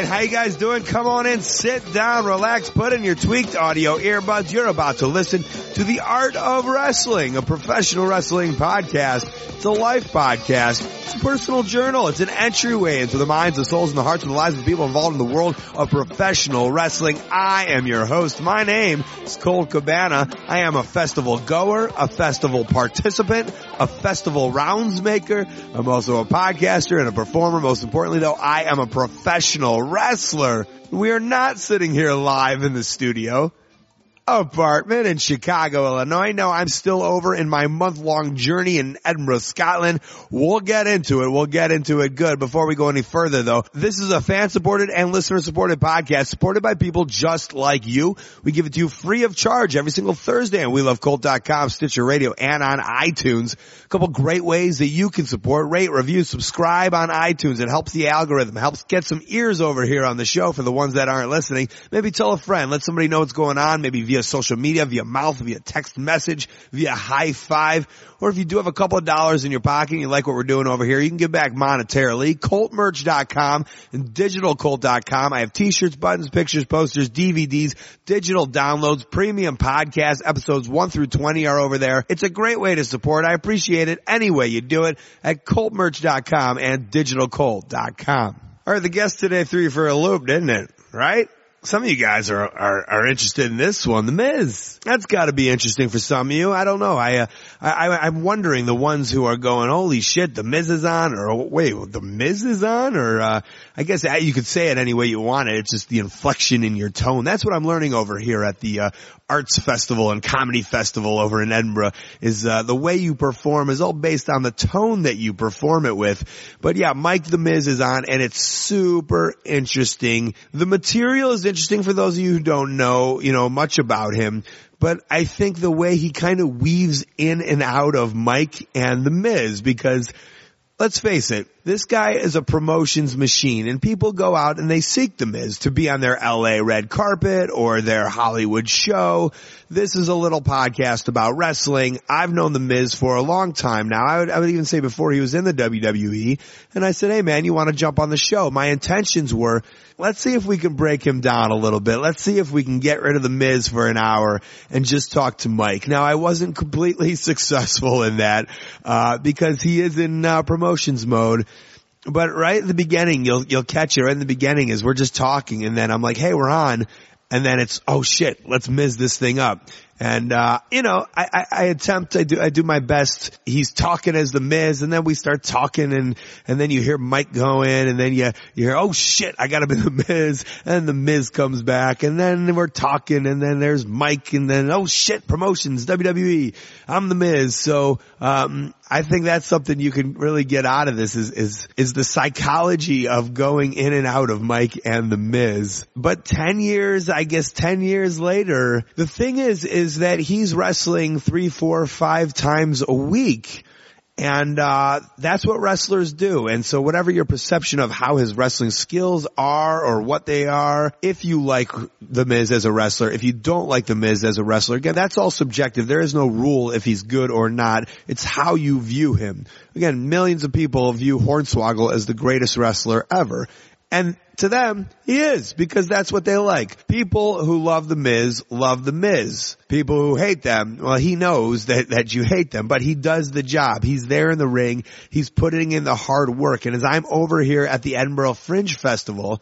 right, how you guys doing? Come on in, sit down, relax, put in your tweaked audio earbuds. You're about to listen to the Art of Wrestling, a professional wrestling podcast. It's a life podcast. It's a personal journal. It's an entryway into the minds, the souls, and the hearts and the lives of people involved in the world of professional wrestling. I am your host. My name is Colt Cabana. I am a festival goer, a festival participant, a festival rounds maker. I'm also a podcaster and a performer. Most importantly though, I am a professional wrestler. We are not sitting here live in the studio apartment in Chicago, Illinois. No, I'm still over in my month long journey in Edinburgh, Scotland. We'll get into it. We'll get into it good. Before we go any further though, this is a fan supported and listener supported podcast supported by people just like you. We give it to you free of charge every single Thursday on WeLoveColt.com, Stitcher Radio, and on iTunes. A couple great ways that you can support, rate, review, subscribe on iTunes. It helps the algorithm, helps get some ears over here on the show for the ones that aren't listening. Maybe tell a friend, let somebody know what's going on, maybe via social media, via mouth, via text message, via high five, or if you do have a couple of dollars in your pocket and you like what we're doing over here, you can give back monetarily. Coltmerch.com and digitalcolt.com. I have t-shirts, buttons, pictures, posters, DVDs, digital downloads, premium podcasts, episodes 1 through 20 are over there. It's a great way to support. I appreciate it any way you do it at coltmerch.com and digitalcolt.com. All right, the guest today threw you for a loop, didn't it? Right? Some of you guys are, are, are interested in this one, The Miz. That's got to be interesting for some of you. I don't know. I, uh, I, am wondering the ones who are going, holy shit, The Miz is on, or wait, The Miz is on, or, uh, I guess uh, you could say it any way you want it. It's just the inflection in your tone. That's what I'm learning over here at the, uh, arts festival and comedy festival over in Edinburgh is, uh, the way you perform is all based on the tone that you perform it with. But yeah, Mike The Miz is on and it's super interesting. The material is interesting for those of you who don't know, you know, much about him. But I think the way he kind of weaves in and out of Mike and The Miz because let's face it, this guy is a promotions machine and people go out and they seek the Miz to be on their LA red carpet or their Hollywood show. This is a little podcast about wrestling. I've known the Miz for a long time now. I would, I would even say before he was in the WWE and I said, Hey man, you want to jump on the show? My intentions were, let's see if we can break him down a little bit. Let's see if we can get rid of the Miz for an hour and just talk to Mike. Now I wasn't completely successful in that, uh, because he is in uh, promotions mode but right at the beginning, you'll, you'll catch it right in the beginning is we're just talking and then I'm like, hey, we're on. And then it's, oh shit, let's Miz this thing up. And, uh, you know, I, I, I, attempt, I do, I do my best. He's talking as the Miz and then we start talking and, and then you hear Mike go in and then you, you hear, oh shit, I gotta be the Miz. And the Miz comes back and then we're talking and then there's Mike and then, oh shit, promotions, WWE. I'm the Miz. So, um, I think that's something you can really get out of this is, is, is the psychology of going in and out of Mike and the Miz. But 10 years, I guess 10 years later, the thing is, is is that he's wrestling three, four, five times a week. And, uh, that's what wrestlers do. And so whatever your perception of how his wrestling skills are or what they are, if you like The Miz as a wrestler, if you don't like The Miz as a wrestler, again, that's all subjective. There is no rule if he's good or not. It's how you view him. Again, millions of people view Hornswoggle as the greatest wrestler ever. And to them, he is because that's what they like. People who love the Miz love the Miz. People who hate them, well, he knows that, that you hate them, but he does the job. He's there in the ring. He's putting in the hard work. And as I'm over here at the Edinburgh Fringe Festival,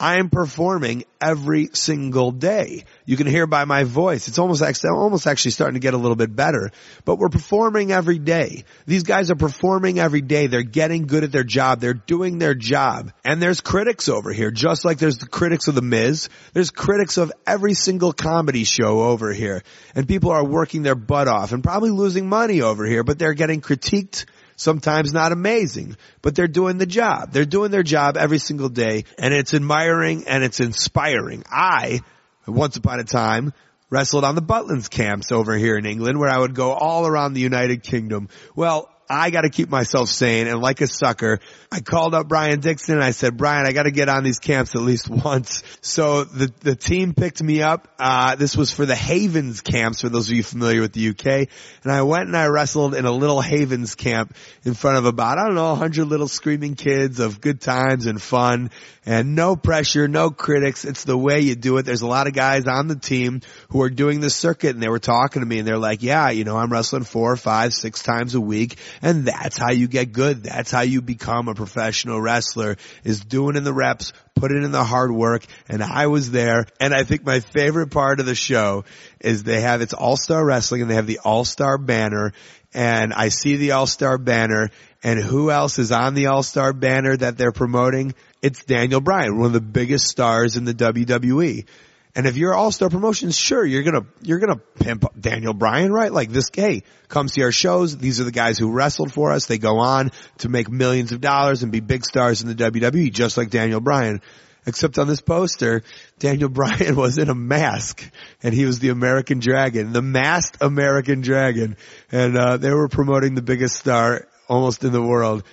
I'm performing every single day. You can hear by my voice. It's almost actually, almost actually starting to get a little bit better, but we're performing every day. These guys are performing every day. They're getting good at their job. They're doing their job. And there's critics over here, just like there's the critics of The Miz. There's critics of every single comedy show over here. And people are working their butt off and probably losing money over here, but they're getting critiqued sometimes not amazing, but they're doing the job. They're doing their job every single day and it's admiring and it's inspiring. I, once upon a time, wrestled on the Butlins camps over here in England where I would go all around the United Kingdom. Well, I got to keep myself sane. And like a sucker, I called up Brian Dixon and I said, Brian, I got to get on these camps at least once. So the, the team picked me up. Uh, this was for the Havens camps for those of you familiar with the UK. And I went and I wrestled in a little Havens camp in front of about, I don't know, a 100 little screaming kids of good times and fun and no pressure, no critics. It's the way you do it. There's a lot of guys on the team who are doing the circuit and they were talking to me and they're like, yeah, you know, I'm wrestling four, five, six times a week and that's how you get good. That's how you become a professional wrestler is doing in the reps, putting in the hard work and I was there and I think my favorite part of the show is they have it's all-star wrestling and they have the all-star banner and I see the all-star banner and who else is on the all-star banner that they're promoting? It's Daniel Bryan, one of the biggest stars in the WWE. And if you're all-star promotions, sure, you're gonna, you're gonna pimp Daniel Bryan, right? Like this, hey, come see our shows. These are the guys who wrestled for us. They go on to make millions of dollars and be big stars in the WWE, just like Daniel Bryan. Except on this poster, Daniel Bryan was in a mask and he was the American Dragon, the masked American Dragon. And, uh, they were promoting the biggest star almost in the world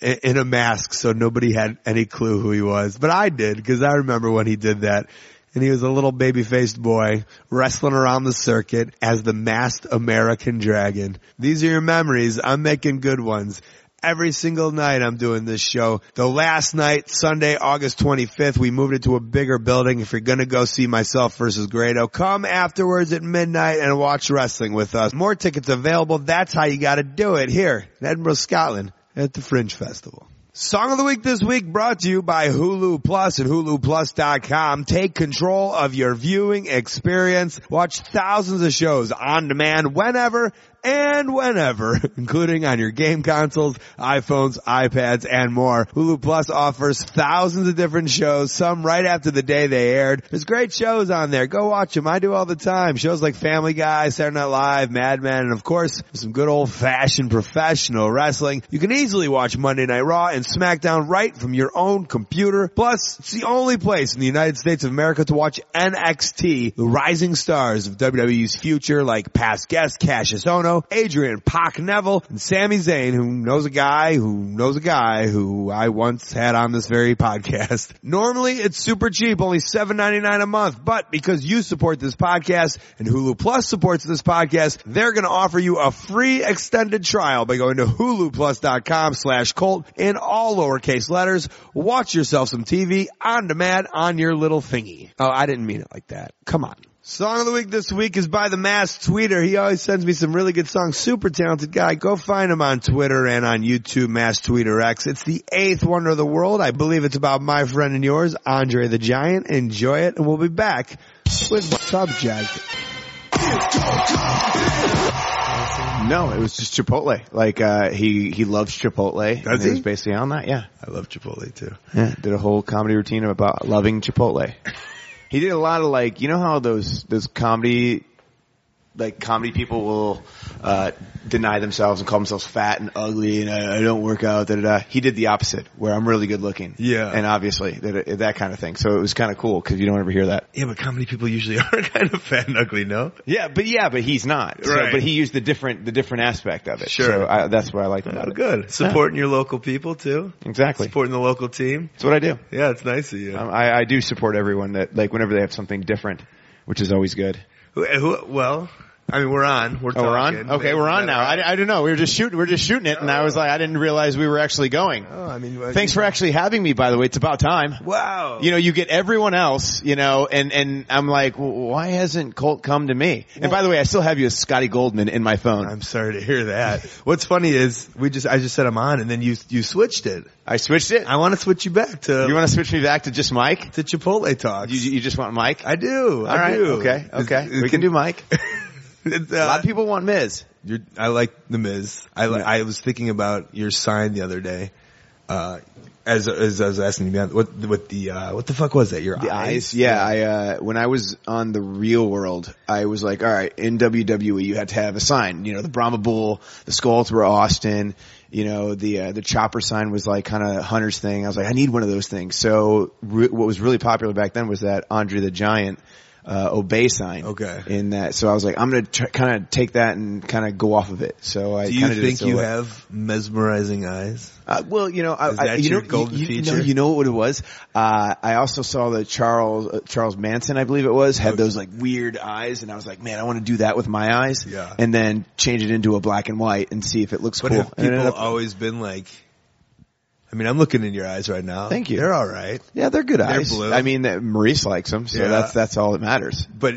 in a mask so nobody had any clue who he was. But I did because I remember when he did that. And he was a little baby-faced boy wrestling around the circuit as the masked American dragon. These are your memories. I'm making good ones. Every single night I'm doing this show. The last night, Sunday, August 25th, we moved it to a bigger building. If you're gonna go see myself versus Grado, come afterwards at midnight and watch wrestling with us. More tickets available. That's how you gotta do it here in Edinburgh, Scotland at the Fringe Festival. Song of the Week this week brought to you by Hulu Plus and HuluPlus.com. Take control of your viewing experience. Watch thousands of shows on demand whenever and whenever, including on your game consoles, iPhones, iPads, and more. Hulu Plus offers thousands of different shows, some right after the day they aired. There's great shows on there. Go watch them. I do all the time. Shows like Family Guy, Saturday Night Live, Mad Men, and of course, some good old fashioned professional wrestling. You can easily watch Monday Night Raw and SmackDown right from your own computer. Plus, it's the only place in the United States of America to watch NXT, the rising stars of WWE's future like past guest Cassius Adrian Pac Neville, and Sami Zayn, who knows a guy who knows a guy who I once had on this very podcast. Normally it's super cheap, only $7.99 a month, but because you support this podcast and Hulu Plus supports this podcast, they're gonna offer you a free extended trial by going to huluplus.com slash Colt in all lowercase letters. Watch yourself some TV on demand on your little thingy. Oh, I didn't mean it like that. Come on. Song of the week this week is by the Mass Tweeter. He always sends me some really good songs. Super talented guy. Go find him on Twitter and on YouTube, Mass Tweeter X. It's the eighth wonder of the world. I believe it's about my friend and yours, Andre the Giant. Enjoy it, and we'll be back with Subject. No, it was just Chipotle. Like uh, he he loves Chipotle. Does he? was basically on that. Yeah, I love Chipotle too. yeah. Did a whole comedy routine about loving Chipotle. He did a lot of like, you know how those those comedy like comedy people will uh, deny themselves and call themselves fat and ugly and I, I don't work out. Da, da, da. He did the opposite, where I'm really good looking. Yeah. and obviously that that kind of thing. So it was kind of cool because you don't ever hear that. Yeah, but comedy people usually are kind of fat and ugly, no? Yeah, but yeah, but he's not. So, Right. but he used the different the different aspect of it. Sure. So I, that's what I liked about Oh, it. good. Supporting your local people too. Exactly. Supporting the local team. That's what I do. Yeah, it's nice of you. Um, I, I do support everyone that like whenever they have something different, which is always good. Who, who, well, I mean, we're on. We're Oh, we're on. Okay, we're on now. I, I don't know. We were just shooting. We are just shooting it, and I was like, I didn't realize we were actually going. Oh, I mean, what- Thanks for actually having me. By the way, it's about time. Wow. You know, you get everyone else, you know, and, and I'm like, well, why hasn't Colt come to me? And by the way, I still have you as Scotty Goldman in my phone. I'm sorry to hear that. What's funny is we just I just said I'm on, and then you you switched it. I switched it. I want to switch you back to You want to switch me back to just Mike? to Chipotle talks. You, you just want Mike? I do. All I right. do. Okay. Okay. It's- we can do Mike. uh, A lot of people want Miz. You're, I like the Miz. I li- I was thinking about your sign the other day. Uh, as, as I was asking you, what what the uh, what the fuck was that? Your eyes? eyes, yeah. I uh, when I was on the Real World, I was like, all right, in WWE, you had to have a sign. You know, the Brahma Bull, the skulls were Austin. You know, the uh, the chopper sign was like kind of Hunter's thing. I was like, I need one of those things. So re- what was really popular back then was that Andre the Giant uh, obey sign. Okay. In that, so I was like, I'm gonna tr- kind of take that and kind of go off of it. So I Do you think you have mesmerizing eyes? Uh, well, you know, I, I, you know, golden you, you know, you know what it was. Uh, I also saw that Charles uh, Charles Manson, I believe it was, had those like weird eyes, and I was like, man, I want to do that with my eyes. Yeah. And then change it into a black and white and see if it looks But cool. have people always been like? I mean, I'm looking in your eyes right now. Thank you. They're all right, yeah, they're good they're eyes. blue. I mean, Maryse likes them, so Yeah. that's that's all that matters. but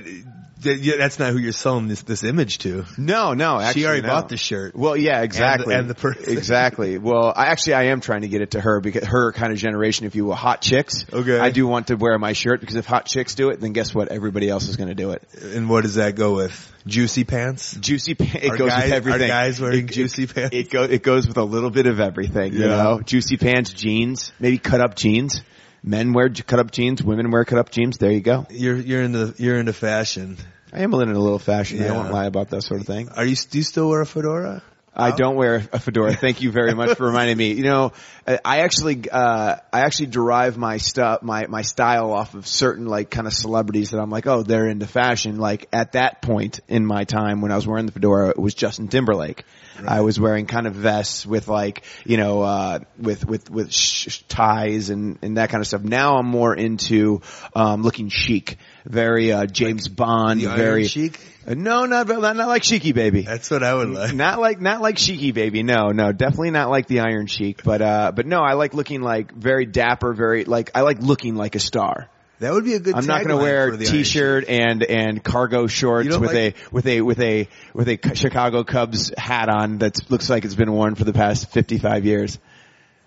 yeah, that's not who you're selling this this image to. No, no, actually, she already no. bought the shirt. Well, yeah, exactly. and the person. exactly. Well, I actually I am trying to get it to her because her kind of generation, if you will, hot chicks. Okay. I do want to wear my shirt because if hot chicks do it, then guess what? Everybody else is going to do it. And what does that go with? Juicy pants. Juicy pants. It Are goes guys- with everything. are guys wearing It- juicy it, pants? It goes. It goes with a little bit of everything. You know, juicy pants, jeans, maybe cut up jeans. Men wear cut up jeans. Women wear cut up jeans. There you go. You're you're into you're into fashion. I am in a little fashion. I Yeah. won't lie about that sort of thing. Are you? Do you still wear a fedora? I don't wear a fedora. Thank you very much for reminding me. You know, I I actually, uh, I actually derive my stuff, my, my style off of certain like kind of celebrities that I'm like, oh, they're into fashion. Like at that point in my time when I was wearing the fedora, it was Justin Timberlake. I was wearing kind of vests with like, you know, uh, with, with, with sh- ties and, and that kind of stuff. Now I'm more into, um, looking chic. Very, uh, James Bond, The very, Sheik? Uh, no, not, not, not like Cheeky Baby. That's what I would like. Not like not like Sheiky baby. No, no, definitely not like the Iron Sheik. But uh, but no, I like looking like very dapper, very like I like looking like a star. That would be a good. I'm not going to wear t-shirt and and cargo shorts with like- a with a with a with a Chicago Cubs hat on that looks like it's been worn for the past 55 years.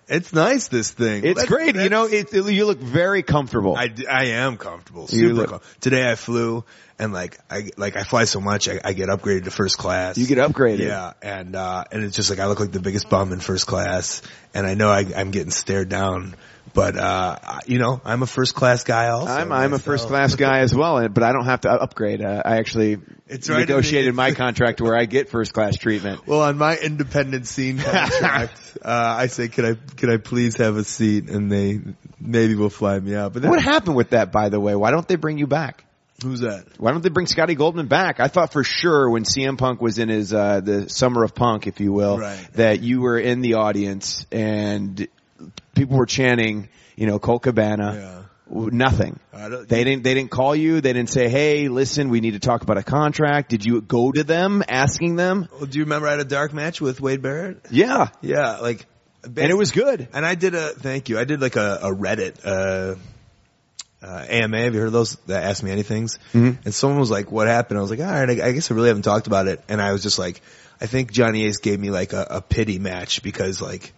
It's nice. This thing. It's That's- great. You know, that's- it, you look very comfortable. I am comfortable. Super look- com- Today I flew and like I like I fly so much I, I get upgraded to first class. you get upgraded. Yeah, and uh and it's just like I look like the biggest bum in first class, and I know I, I'm getting stared down. But uh you know, I'm a first class guy. Also, I'm I'm a first class guy as well, but I don't have to upgrade. Uh, I actually It's right negotiated my contract where I get first class treatment. Well, on my independent scene contract, uh, I say, "Could I, could I please have a seat?" And they maybe will fly me out. But What happened with that, by the way? Why don't they bring you back? who's that? Why don't they bring Scotty Goldman back? I thought for sure when CM Punk was in his uh the summer of Punk, if you will, Right. that you were in the audience and people were chanting, you know, Colt Cabana. Yeah. Nothing. They didn't. They didn't call you. They didn't say, "Hey, listen, we need to talk about a contract." Did you go to them asking them? Well, do you remember I had a dark match with Wade Barrett? Yeah, Yeah, like, and it was good. And I did a thank you. I did like a, a Reddit uh, uh, AMA. Have you heard of those? That ask me anything's. Mhm. And someone was like, "What happened?" I was like, "All right, I, I guess I really haven't talked about it." And I was just like, "I think Johnny Ace gave me like a, a pity match because like."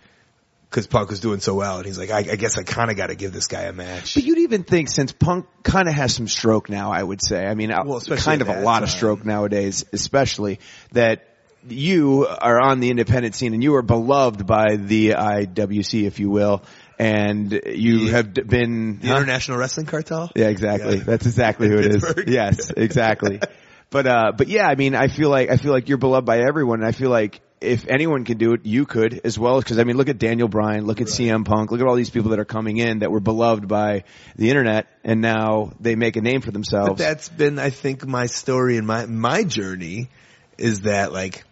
Cause Punk was doing so well, and he's like, I, I guess I kind of got to give this guy a match. But you'd even think since Punk kind of has some stroke now, I would say. I mean, uh, Well, kind of a lot of stroke nowadays, especially that you are on the independent scene and you are beloved by the IWC, if you will, and you The- have been the huh? International Wrestling Cartel. Yeah, exactly. Yeah. That's exactly who it is. Yes, exactly. but uh, but yeah, I mean, I feel like I feel like you're beloved by everyone, and I feel like if anyone can do it, you could as well. Because I mean, look at Daniel Bryan, look at CM Punk, look at all these people that are coming in that were beloved by the internet, and now they make a name for But themselves. that's been, I think, my story and my my journey is that like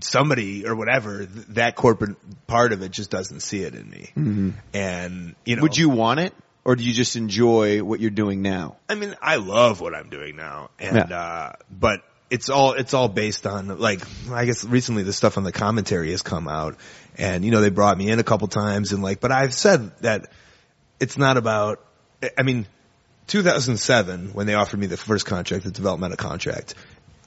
somebody or whatever th- that corporate part of it just doesn't see it in me. And you know, Would you want it, or do you just enjoy what you're doing now? I mean, I love what I'm doing now, and Yeah. uh, but it's all it's all based on like I guess recently the stuff on the commentary has come out, and you know they brought me in a couple times, and like, but I've said that it's not about. I mean, 2007 when they offered me the first contract, the developmental contract.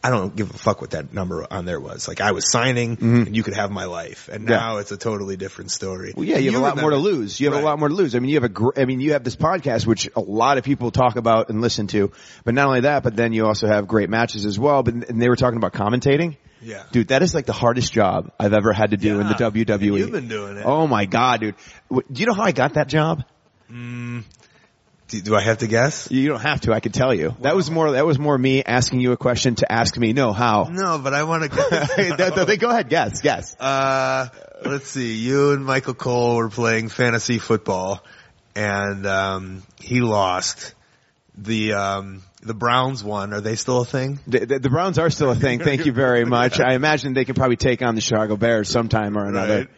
I don't give a fuck what that number on there was. Like I was signing, mm-hmm. and you could have my life, and Yeah. now it's a totally different story. Well, yeah, you have a lot more to lose. You have Right. a lot more to lose. I mean, you have a, gr- I mean, you have this podcast, which a lot of people talk about and listen to. But not only that, but then you also have great matches as well. But and they were talking about commentating. Yeah. Dude, that is like the hardest job I've ever had to do in the WWE. You've been doing it. Oh my god, dude! Do you know how I got that job? Mm. Do, do I have to guess? You don't have to. I can tell you. That was more. That was more me asking you a question to ask me. No, how? No, but I want to Go ahead. Guess. Guess. Uh, let's see. You and Michael Cole were playing fantasy football, and um, he lost. the um, the Browns won. Are they still a thing? The, the, the Browns are still a thing. Thank you very much. I imagine they can probably take on the Chicago Bears sometime or another. Right.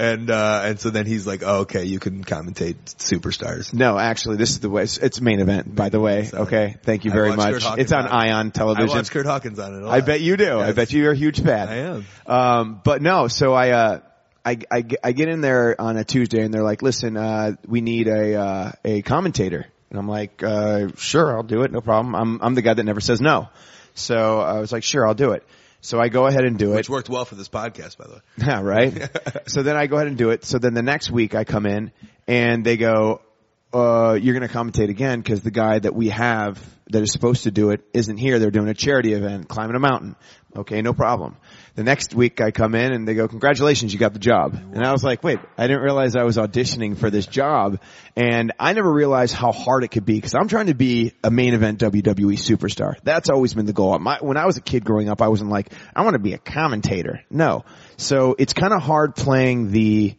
And uh, and so then he's like, oh, okay, you can commentate superstars. No, actually, this is the way. It's, it's main event, by the way. Sorry. Okay, thank you very much. It's on on. Ion I television. watch Kurt Hawkins on it. I bet you do. I bet you you're a huge fan. I am. Um, but no, so I, uh, I, I, I get in there on a Tuesday and they're like, listen, uh, we need a, uh, a commentator. And I'm like, uh, sure, I'll do it. No problem. I'm, I'm the guy that never says no. So I was like, sure, I'll do it. So I go ahead and do it. Which worked well for this podcast, by the way. Yeah, right. so then I go ahead and do it. So then the next week I come in and they go, uh, you're going to commentate again because the guy that we have that is supposed to do it isn't here. They're doing a charity event, climbing a mountain. Okay, no problem. The next week I come in and they go, congratulations, you got the job. And I was like, wait, I didn't realize I was auditioning for this job. And I never realized how hard it could be because I'm trying to be a main event WWE superstar. That's always been the goal. My, when I was a kid growing up, I wasn't like, I want to be a commentator. No. So it's kind of hard playing the,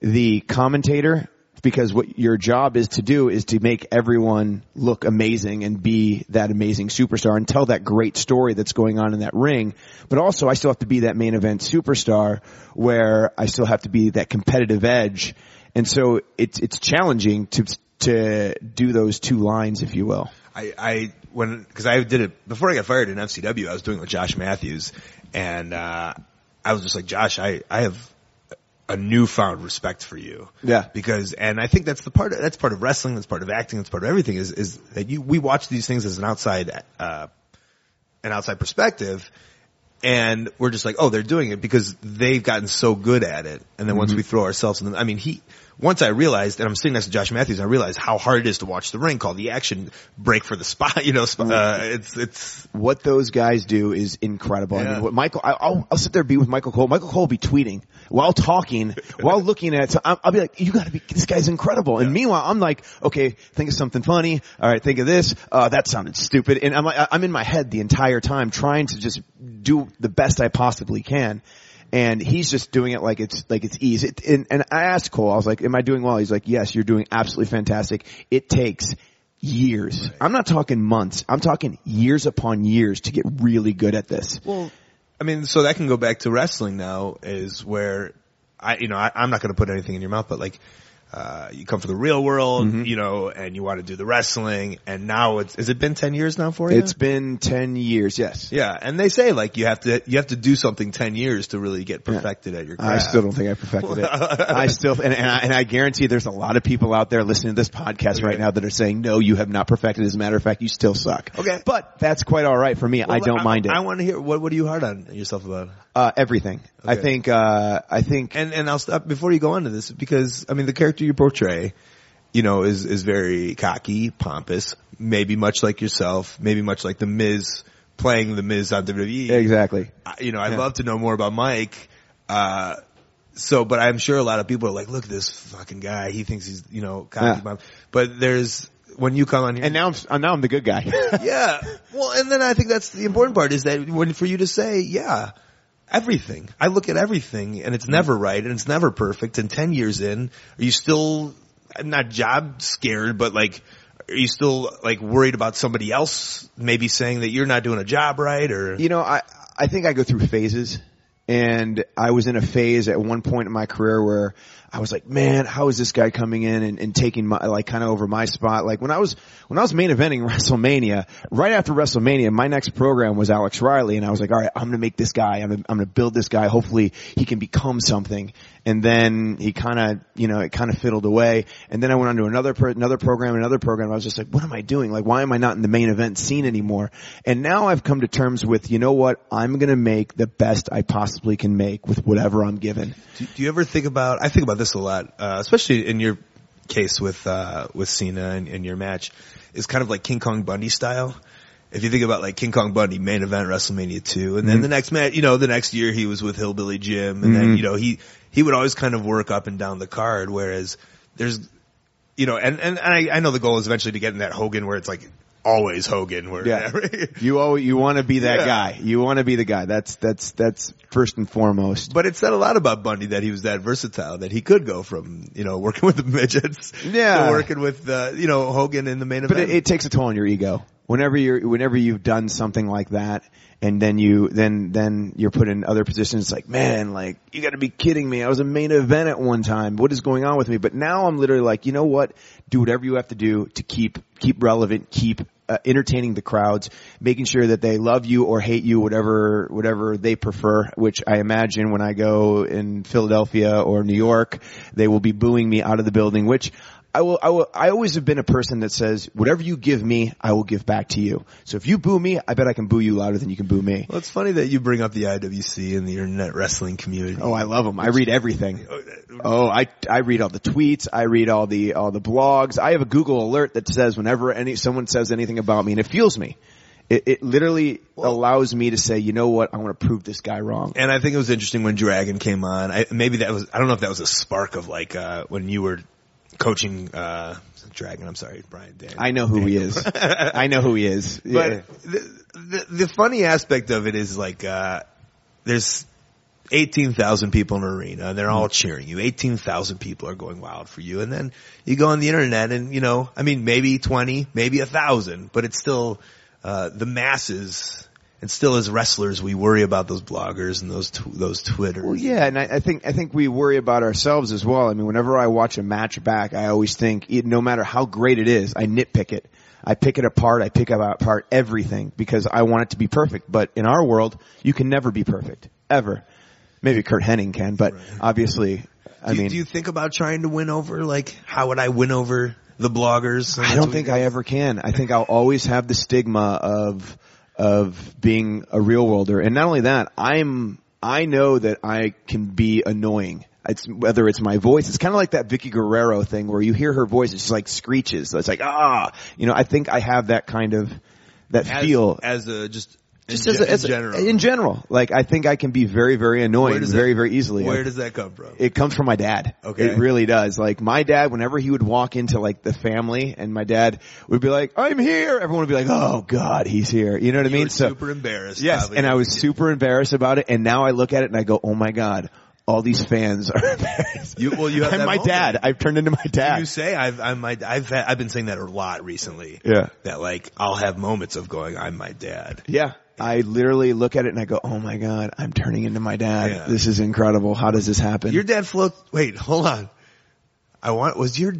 the commentator because what your job is to do is to make everyone look amazing and be that amazing superstar and tell that great story that's going on in that ring. But also I still have to be that main event superstar where I still have to be that competitive edge. And so it's, it's challenging to, to do those two lines, if you will. I, I when because I did it before I got fired in FCW. I was doing it with Josh Matthews, and uh, I was just like, Josh, I I have a newfound respect for you. Yeah. Because and I think that's the part of, that's part of wrestling. That's part of acting. That's part of everything. Is is that you we watch these things as an outside uh, an outside perspective. And we're just like, oh, they're doing it because they've gotten so good at it. And then once we throw ourselves in the, I mean, he, once I realized, and I'm sitting next to Josh Matthews, I realized how hard it is to watch the ring call the action break for the spot, you know, uh, it's, it's, what those guys do is incredible. I mean, what Michael, I, I'll, I'll sit there and be with Michael Cole. Michael Cole will be tweeting while talking, while looking at. So I'll, I'll be like, you gotta be, this guy's incredible. And meanwhile, I'm like, okay, think of something funny. All right, think of this. Uh, that sounded stupid. And I'm like, I'm in my head the entire time trying to just do the best I possibly can. And he's just doing it like it's, like it's easy. It, and, and I asked Cole, I was like, am I doing well? He's like, yes, you're doing absolutely fantastic. It takes years. I'm not talking months. I'm talking years upon years to get really good at this. well, I mean, so that can go back to wrestling now is where I, you know, I, I'm not going to put anything in your mouth, but like, uh, you come from the real world, Mm-hmm. you know, and you want to do the wrestling and now it's, has it been 10 years now for you? It's been 10 years, yes. Yeah, and they say like you have to you have to do something ten years to really get perfected at your craft. I still don't think I perfected it. I still, and, and, I, and I guarantee there's a lot of people out there listening to this podcast right now that are saying, no, you have not perfected. As a matter of fact, you still suck. Okay. But that's quite alright for me. I don't mind it. I want to hear what what are you hard on yourself about? uh, everything. I think, uh, I think, And and I'll stop before you go on to this because I mean the character you portray, you know, is is very cocky, pompous, maybe much like yourself, maybe much like the Miz playing the Miz on WWE. exactly. I- you know, I'd Yeah. love to know more about Mike. Uh, so, but I'm sure a lot of people are like, look at this fucking guy. He thinks he's, you know, cocky. Yeah. But there's, when you come on here. And now I'm, uh, now I'm the good guy. yeah. Well, and then I think that's the important part is that when, for you to say, yeah, everything. I look at everything and it's mm. never right and it's never perfect. And 10 years in, are you still, not job scared, but like, are you still like worried about somebody else maybe saying that you're not doing a job right or? You know, I I think I go through phases, and I was in a phase at one point in my career where I was like, man, how is this guy coming in and, and taking my like kind of over my spot? Like when I was when I was main eventing WrestleMania, right after WrestleMania, my next program was Alex Riley, and I was like, all right, I'm gonna make this guy, I'm I'm gonna build this guy. Hopefully, he can become something. And then he kind of, you know, it kind of fiddled away. And then I went on to another pro- another program, another program. I was just like, what am I doing? Like, why am I not in the main event scene anymore? And now I've come to terms with, you know what? I'm gonna make the best I possibly can make with whatever I'm given. Do, do you ever think about? I think about this a lot, uh, especially in your case with uh, with Cena and, and your match, is kind of like King Kong Bundy style. If you think about like King Kong Bundy main event WrestleMania two, and then the next match, you know, the next year he was with Hillbilly Jim, and then you know he he would always kind of work up and down the card, whereas there's you know, and and, and I, I know the goal is eventually to get in that Hogan where it's like always Hogan. Where Yeah. You always, you want to be that Yeah. guy. You want to be the guy. That's that's that's first and foremost. But it said a lot about Bundy that he was that versatile, that he could go from, you know, working with the midgets Yeah. to working with, uh, you know, Hogan in the main But event. it, it takes a toll on your ego. Whenever you're, whenever you've done something like that, and then you, then, then you're put in other positions. It's like, man, like you got to be kidding me. I was a main event at one time. What is going on with me? But now I'm literally like, you know what? Do whatever you have to do to keep, keep relevant, keep. Uh, entertaining the crowds, making sure that they love you or hate you, whatever whatever they prefer. Which I imagine when I go in Philadelphia or New York, they will be booing me out of the building. Which I will, I will, I always have been a person that says, whatever you give me, I will give back to you. So if you boo me, I bet I can boo you louder than you can boo me. well, it's funny that you bring up the IWC and the internet wrestling community. Oh, I love them. I read everything. Oh, I, I read all the tweets. I read all the, all the blogs. I have a Google alert that says whenever any, someone says anything about me and it fuels me. It, it literally allows me to say, you know what? I want to prove this guy wrong. And I think it was interesting when Dragon came on. I, maybe that was, I don't know if that was a spark of like, uh, when you were coaching, uh, Dragon, I'm sorry, Brian Dan. I know who he is. I know who he is. But the, the the funny aspect of it is like uh there's eighteen thousand people in an arena. And they're all cheering you. Eighteen thousand people are going wild for you, and then you go on the internet, and you know, I mean, maybe twenty, maybe a thousand, but it's still uh the masses. And still, as wrestlers, we worry about those bloggers and those tw- those Twitter. Well, yeah, and I, I think I think we worry about ourselves as well. I mean, whenever I watch a match back, I always think, no matter how great it is, I nitpick it. I pick it apart. I pick apart everything because I want it to be perfect. But in our world, you can never be perfect ever. Maybe Curt Hennig can, but obviously, I do, mean, do you think about trying to win over? Like, how would I win over the bloggers? I don't think I ever can. I think I'll always have the stigma of of being a real worlder, and not only that, I'm I know that I can be annoying. It's whether it's my voice. It's kind of like that Vickie Guerrero thing where you hear her voice, it's just like screeches. It's like ah, you know. I think I have that kind of that as, feel. as a just just in, as, a, in as a- general. in general, like I think I can be very, very annoying, very, that- very easily. Where does that come from? it comes from my dad. Okay. It really does. Like my dad, whenever he would walk into like the family and my dad would be like, I'm here. Everyone would be like, oh God, he's here. You know what I mean? So super embarrassed. yes. probably. And I was super embarrassed about it. And now I look at it and I go, oh my God, all these fans are embarrassed. You- well, you have I'm my moment. dad. I've turned into my dad. You say I've I'm my I've had, I've been saying that a lot recently. Yeah. That like I'll have moments of going I'm my dad. yeah. I literally look at it and I go, oh my God, I'm turning into my dad. Yeah. This is incredible. How does this happen? Your dad float. Wait, hold on. I want was your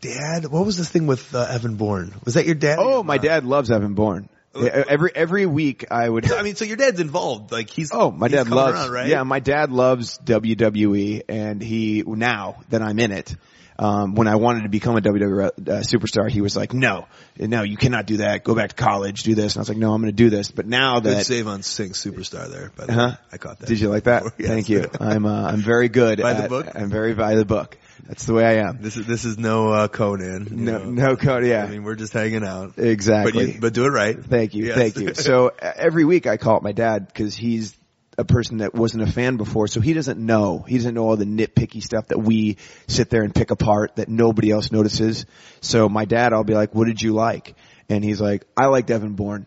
dad. What was this thing with uh, Evan Bourne? Was that your dad? oh, your my mom? dad loves Evan Bourne. Every, every week I would, I mean, so your dad's involved. Like he's Oh, my he's dad loves. around, right? Yeah, my dad loves WWE, and he now that I'm in it. Um, when I wanted to become a WWE uh, superstar, he was like, "No, no, you cannot do that. Go back to college, do this." And I was like, "No, I'm going to do this." But now Good that, save on Sing Superstar there. By the huh? way, I caught that. Did you like that? Yes. Thank you. I'm uh, I'm very good By the book? I'm very by the book. That's the way I am. This is this is no uh, Conan. No, know. no code. Yeah, I mean, we're just hanging out. exactly. But you, but do it right. Thank you. Yes. Thank you. So uh, every week I call up my dad because he's a person that wasn't a fan before, so he doesn't know. He doesn't know all the nitpicky stuff that we sit there and pick apart that nobody else notices. So my dad, I'll be like, "What did you like?" And he's like, "I liked Evan Bourne."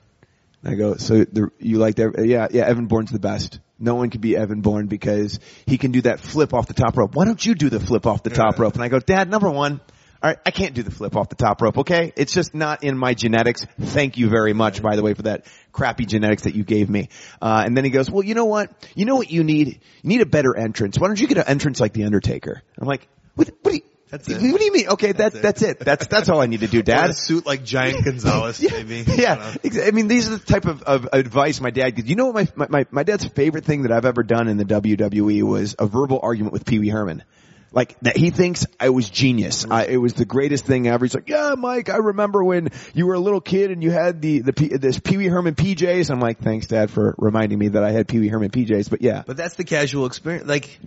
And I go, "So the, you liked Ev- yeah, yeah, Evan Bourne's the best. No one can be Evan Bourne because he can do that flip off the top rope. Why don't you do the flip off the top Yeah. rope?" And I go, "Dad, number one." All right, I can't do the flip off the top rope, okay? It's just not in my genetics. Thank you very much, by the way, for that crappy genetics that you gave me. Uh, and then he goes, well, you know what? You know what you need? You need a better entrance. Why don't you get an entrance like The Undertaker? I'm like, what, what do you, That's it. what do you mean? Okay, that, That's it. that's it. That's, that's all I need to do, dad. a suit like Giant Gonzalez, maybe. Yeah, exa- I mean, these are the type of, of advice my dad gives. You know what my, my, my dad's favorite thing that I've ever done in the WWE was a verbal argument with Pee Wee Herman. Like that he thinks I was genius. I, it was the greatest thing ever. He's like, yeah, Mike, I remember when you were a little kid and you had the, the, P- this Pee Wee Herman PJs. I'm like, thanks dad for reminding me that I had Pee Wee Herman PJs. But yeah, But that's the casual experience. Like,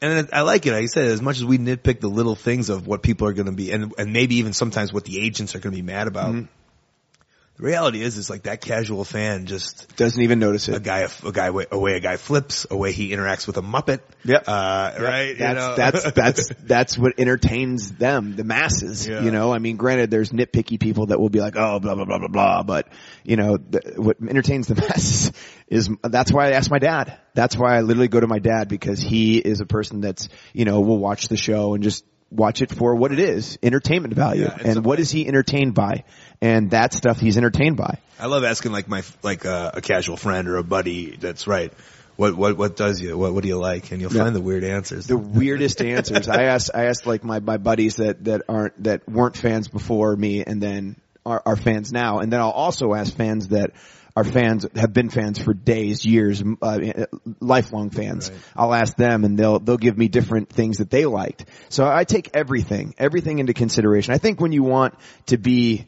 and I like it. Like I said, as much as we nitpick the little things of what people are going to be, and and maybe even sometimes what the agents are going to be mad about. Mm-hmm. The reality is, is like that casual fan just Doesn't even notice it. a guy, a guy, a way a guy flips, a way he interacts with a Muppet. Yep. Uh, right. you That's know? that's that's that's what entertains them, the masses. Yeah. You know, I mean, granted, there's nitpicky people that will be like, oh, blah blah blah blah blah, but you know, the, what entertains the masses is that's why I asked my dad. That's why I literally go to my dad because he is a person that's you know will watch the show and just watch it for what it is, entertainment value, Yeah, and what is he entertained by, and that stuff he's entertained by. I love asking like my like uh, a casual friend or a buddy that's right. What what what does you? What what do you like? And you'll Yeah. find the weird answers. the weirdest answers. I asked, I asked like my, my buddies that, that aren't, that weren't fans before me and then are, are fans now. And then I'll also ask fans that are fans, have been fans for days, years, uh, lifelong fans. Right. I'll ask them and they'll, they'll give me different things that they liked. So I take everything, everything into consideration. I think when you want to be,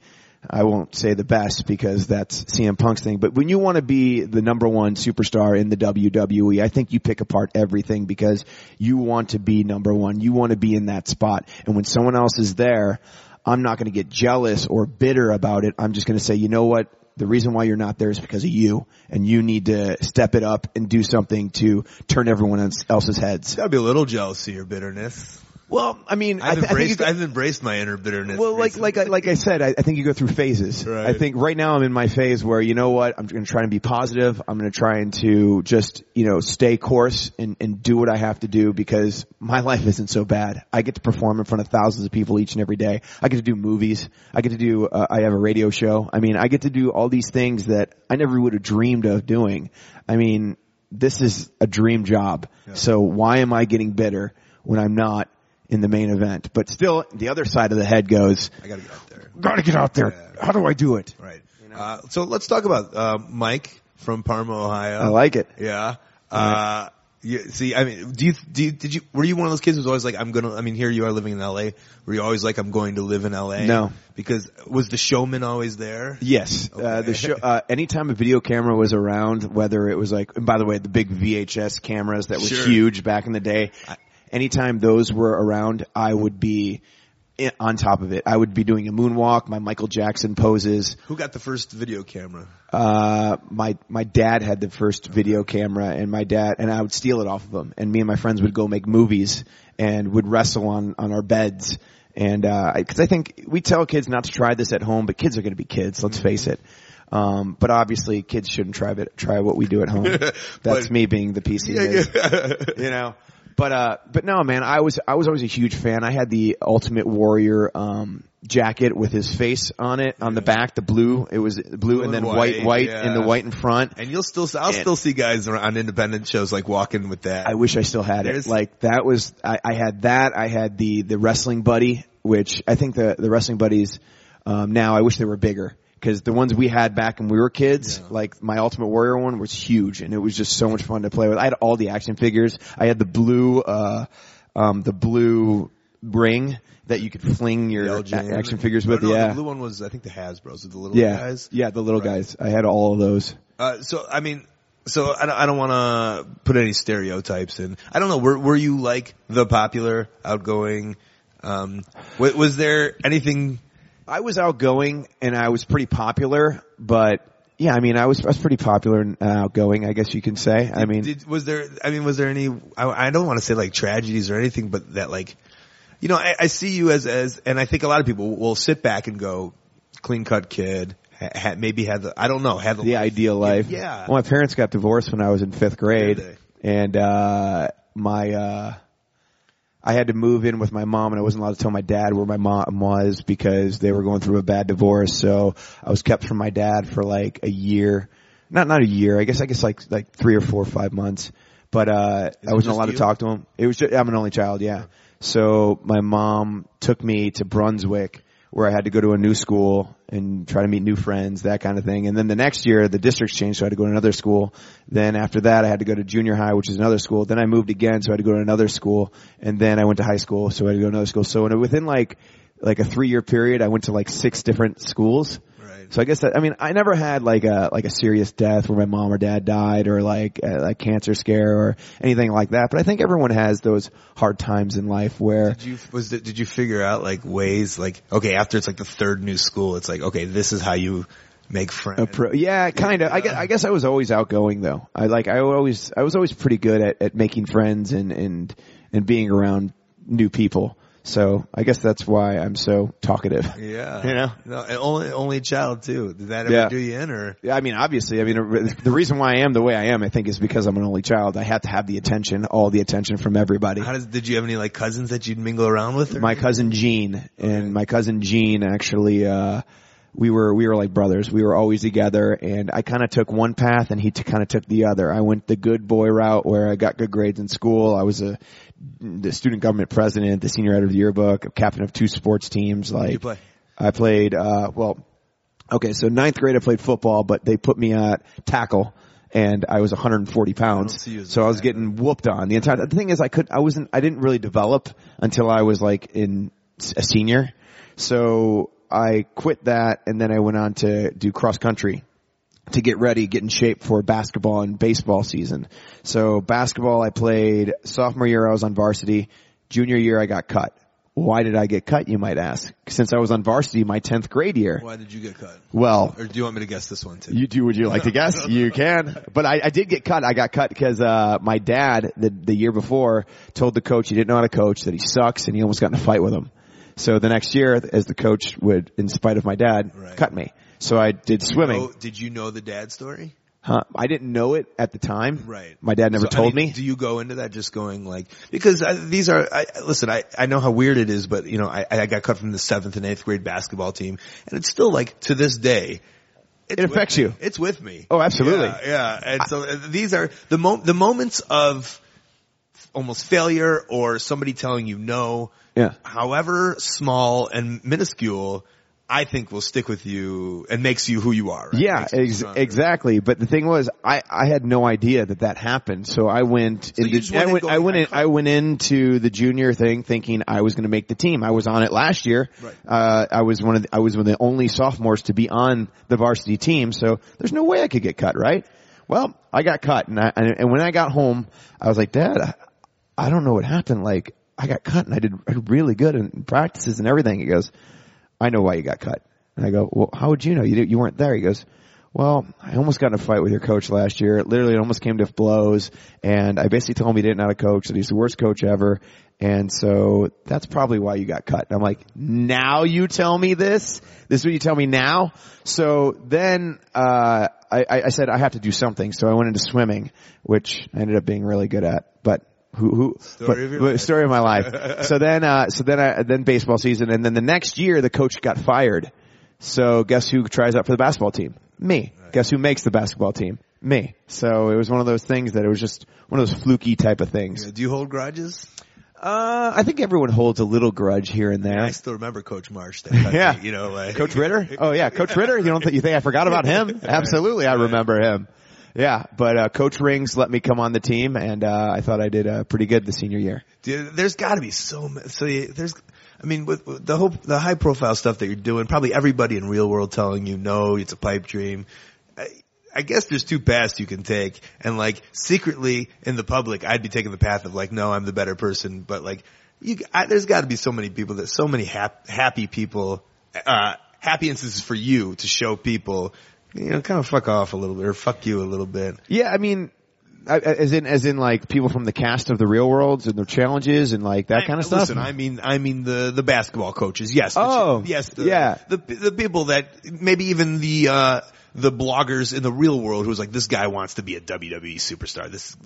I won't say the best because that's CM Punk's thing, but when you want to be the number one superstar in the WWE, I think you pick apart everything because you want to be number one. You want to be in that spot. And when someone else is there, I'm not going to get jealous or bitter about it. I'm just going to say, you know what? The reason why you're not there is because of you and you need to step it up and do something to turn everyone else's heads. Gotta be a little jealousy or bitterness. Well, I mean, I, I've th- I think embraced I've embraced my inner bitterness. well, like recently. like I, like I said, I, I think you go through phases. Right. I think right now I'm in my phase where you know what I'm going to try and be positive. I'm going to try and to just you know stay course and and do what I have to do because my life isn't so bad. I get to perform in front of thousands of people each and every day. I get to do movies. I get to do. Uh, I have a radio show. I mean, I get to do all these things that I never would have dreamed of doing. I mean, this is a dream job. So why am I getting bitter when I'm not? In the main event, but still, the other side of the head goes, I gotta get out there. gotta get out there. Yeah. How do I do it? Right. Uh, so let's talk about uh, Mike from Parma, Ohio. I like it. Yeah. Uh, you, see, I mean, do you, do you, did you, were you one of those kids who's always like, I'm gonna, I mean, here you are living in LA. Were you always like, I'm going to live in LA? No. Because was the showman always there? Yes. Uh, the show, uh, anytime a video camera was around, whether it was like, and by the way, the big VHS cameras that were Sure. huge back in the day, anytime those were around, I would be on top of it. I would be doing a moonwalk, my Michael Jackson poses. Who got the first video camera? Uh, my, my dad had the first video camera and my dad, and I would steal it off of him. And me and my friends would go make movies and would wrestle on, on our beds. And, uh, I- cause I think we tell kids not to try this at home, but kids are gonna be kids, let's face it. Um, but obviously kids shouldn't try it, try what we do at home. That's But- me being the PC. whiz you know. But uh, but no, man, I was I was always a huge fan. I had the Ultimate Warrior um jacket with his face on it on the back, the blue. It was blue, and then and white, white, white, yeah. and the white in front. And you'll still, I'll And- still see guys on independent shows like walking with that. I wish I still had There's- it. Like that was I, I had that. I had the the wrestling buddy, which I think the the wrestling buddies um, now I wish they were bigger because the ones we had back when we were kids, Yeah. like my Ultimate Warrior one, was huge and it was just so much fun to play with. I had all the action figures. I had the blue, uh, um, the blue ring that you could fling your a- action figures Oh, with. no, yeah. The blue one was, I think the Hasbro's, the little yeah, guys. yeah, the little Right. guys. I had all of those. Uh, so I mean, so I don't, I don't want to put any stereotypes in. I don't know. Were were you like the popular, outgoing? Um, was, was there anything? I was outgoing and I was pretty popular, but yeah, I mean, I was I was pretty popular and outgoing, I guess you can say. I mean, did, was there? I mean, was there any? I, I don't want to say like tragedies or anything, but that like, you know, I, I see you as as, and I think a lot of people will sit back and go, clean cut kid, ha, ha, maybe had the I don't know had the, the ideal life. Yeah. Well, my parents got divorced when I was in fifth grade, and uh, my uh, I had to move in with my mom, and I wasn't allowed to tell my dad where my mom was because they were going through a bad divorce. So I was kept from my dad for like a year, not not a year. I guess I guess like like three or four or five months. But uh, it I wasn't allowed you? to talk to him. It was just, I'm an only child, yeah. So my mom took me to Brunswick where I had to go to a new school and try to meet new friends, that kind of thing. And then the next year the districts changed so I had to go to another school. Then after that I had to go to junior high, which is another school. Then I moved again so I had to go to another school. And then I went to high school so I had to go to another school. So within like, like a three year period I went to like six different schools. So I guess that I mean I never had like a like a serious death where my mom or dad died or like uh, a, a cancer scare or anything like that. But I think everyone has those hard times in life where Did you was it, did you figure out like ways like okay after it's like the third new school it's like okay this is how you make friends. Pro, yeah, kind of. I guess, I guess I was always outgoing though. I like, I always, I was always pretty good at, at making friends and, and, and being around new people. So I guess that's why I'm so talkative. Yeah. You know? No, only, only child too. Did that ever Yeah. do you in or? Yeah, I mean, obviously, I mean, the reason why I am the way I am, I think, is because I'm an only child. I have to have the attention, all the attention from everybody. How does, did you have any like cousins that you'd mingle around with? Or? my cousin Gene and my cousin Gene actually uh we were we were like brothers. We were always together and I kind of took one path and he t- kind of took the other. I went the good boy route where I got good grades in school. I was a the student government president, the senior editor of the yearbook, captain of two sports teams like play? I played uh well okay, so ninth grade I played football, but they put me at tackle and I was 140 pounds. see you as a So I was getting whooped on the entire, the thing is I could, I wasn't, I didn't really develop until I was like in a senior. So I quit that and then I went on to do cross country to get ready, get in shape for basketball and baseball season. So basketball I played sophomore year I was on varsity. Junior year I got cut. Why did I get cut, you might ask? Since I was on varsity my 10th grade year. Why did you get cut? Well, Or do you want me to guess this one too? you do? Would you like to guess? You can. But I, I did get cut. I got cut because uh, my dad the the year before told the coach he didn't know how to coach that he sucks and he almost got in a fight with him. So the next year, as the coach would, in spite of my dad, Right. cut me. So I did swimming. Oh, did you know the dad story? Huh? I didn't know it at the time. Right. My dad never So, I told mean, me. Do you go into that just going like because I, these are I, listen? I I know how weird it is, but you know I I got cut from the seventh and eighth grade basketball team, and it's still like to this day. It affects you. It's with me. Oh, absolutely. Yeah, yeah. And so uh, these are the mo- the moments of almost failure or somebody telling you no, Yeah. however small and minuscule. I think will stick with you and makes you who you are. Right? Yeah, ex- exactly. But the thing was, I, I had no idea that that happened. So I went, you into, I went, I went, in. I went into the junior thing thinking I was going to make the team. I was on it last year. Right. Uh, I was one of the, I was one of the only sophomores to be on the varsity team. So there's no way I could get cut, right? Well, I got cut, and I, and, and when I got home, I was like, Dad, I, I don't know what happened. Like I got cut, and I did really good in practices and everything. He goes, I know why you got cut. And I go, well, how would you know? You, you weren't there. He goes, well, I almost got in a fight with your coach last year. It literally almost came to blows. And I basically told him he didn't know how to coach, that he's the worst coach ever. And so that's probably why you got cut. And I'm like, now you tell me this? This is what you tell me now? So then, uh, I, I I said I have to do something. So I went into swimming, which I ended up being really good at. But who, who, Story but- of your but life. story of my life. so then, uh, so then I, then baseball season. And then the next year the coach got fired. So guess who tries out for the basketball team? Me. Guess who makes the basketball team? Me. So it was one of those things that it was just one of those fluky type of things. Do you hold grudges? Uh, I think everyone holds a little grudge here and there. I still remember Coach Marsh. That Yeah. me, you know, like Coach Ritter? Oh yeah, Coach Ritter. You don't think you think I forgot about him? Absolutely, I remember him. Yeah, but uh, Coach Rings let me come on the team, and uh, I thought I did uh, pretty good the senior year. Dude, there's got to be so ma- so you- there's. I mean, with, with the whole the high profile stuff that you're doing, probably everybody in real world telling you no, it's a pipe dream. I, I guess there's two paths you can take, and like secretly in the public, I'd be taking the path of like, no, I'm the better person, but like, you, I, there's got to be so many people that so many hap, happy people, uh, happy instances for you to show people, you know, kind of fuck off a little bit or fuck you a little bit. Yeah, I mean, I, as in as in like people from the cast of the Real Worlds and their challenges and like that kind of stuff. Listen, I mean, I mean the the basketball coaches. Yes. Oh, yes. The, yeah. The the people that maybe even the uh the bloggers in the real world who's like, this guy wants to be a WWE superstar. This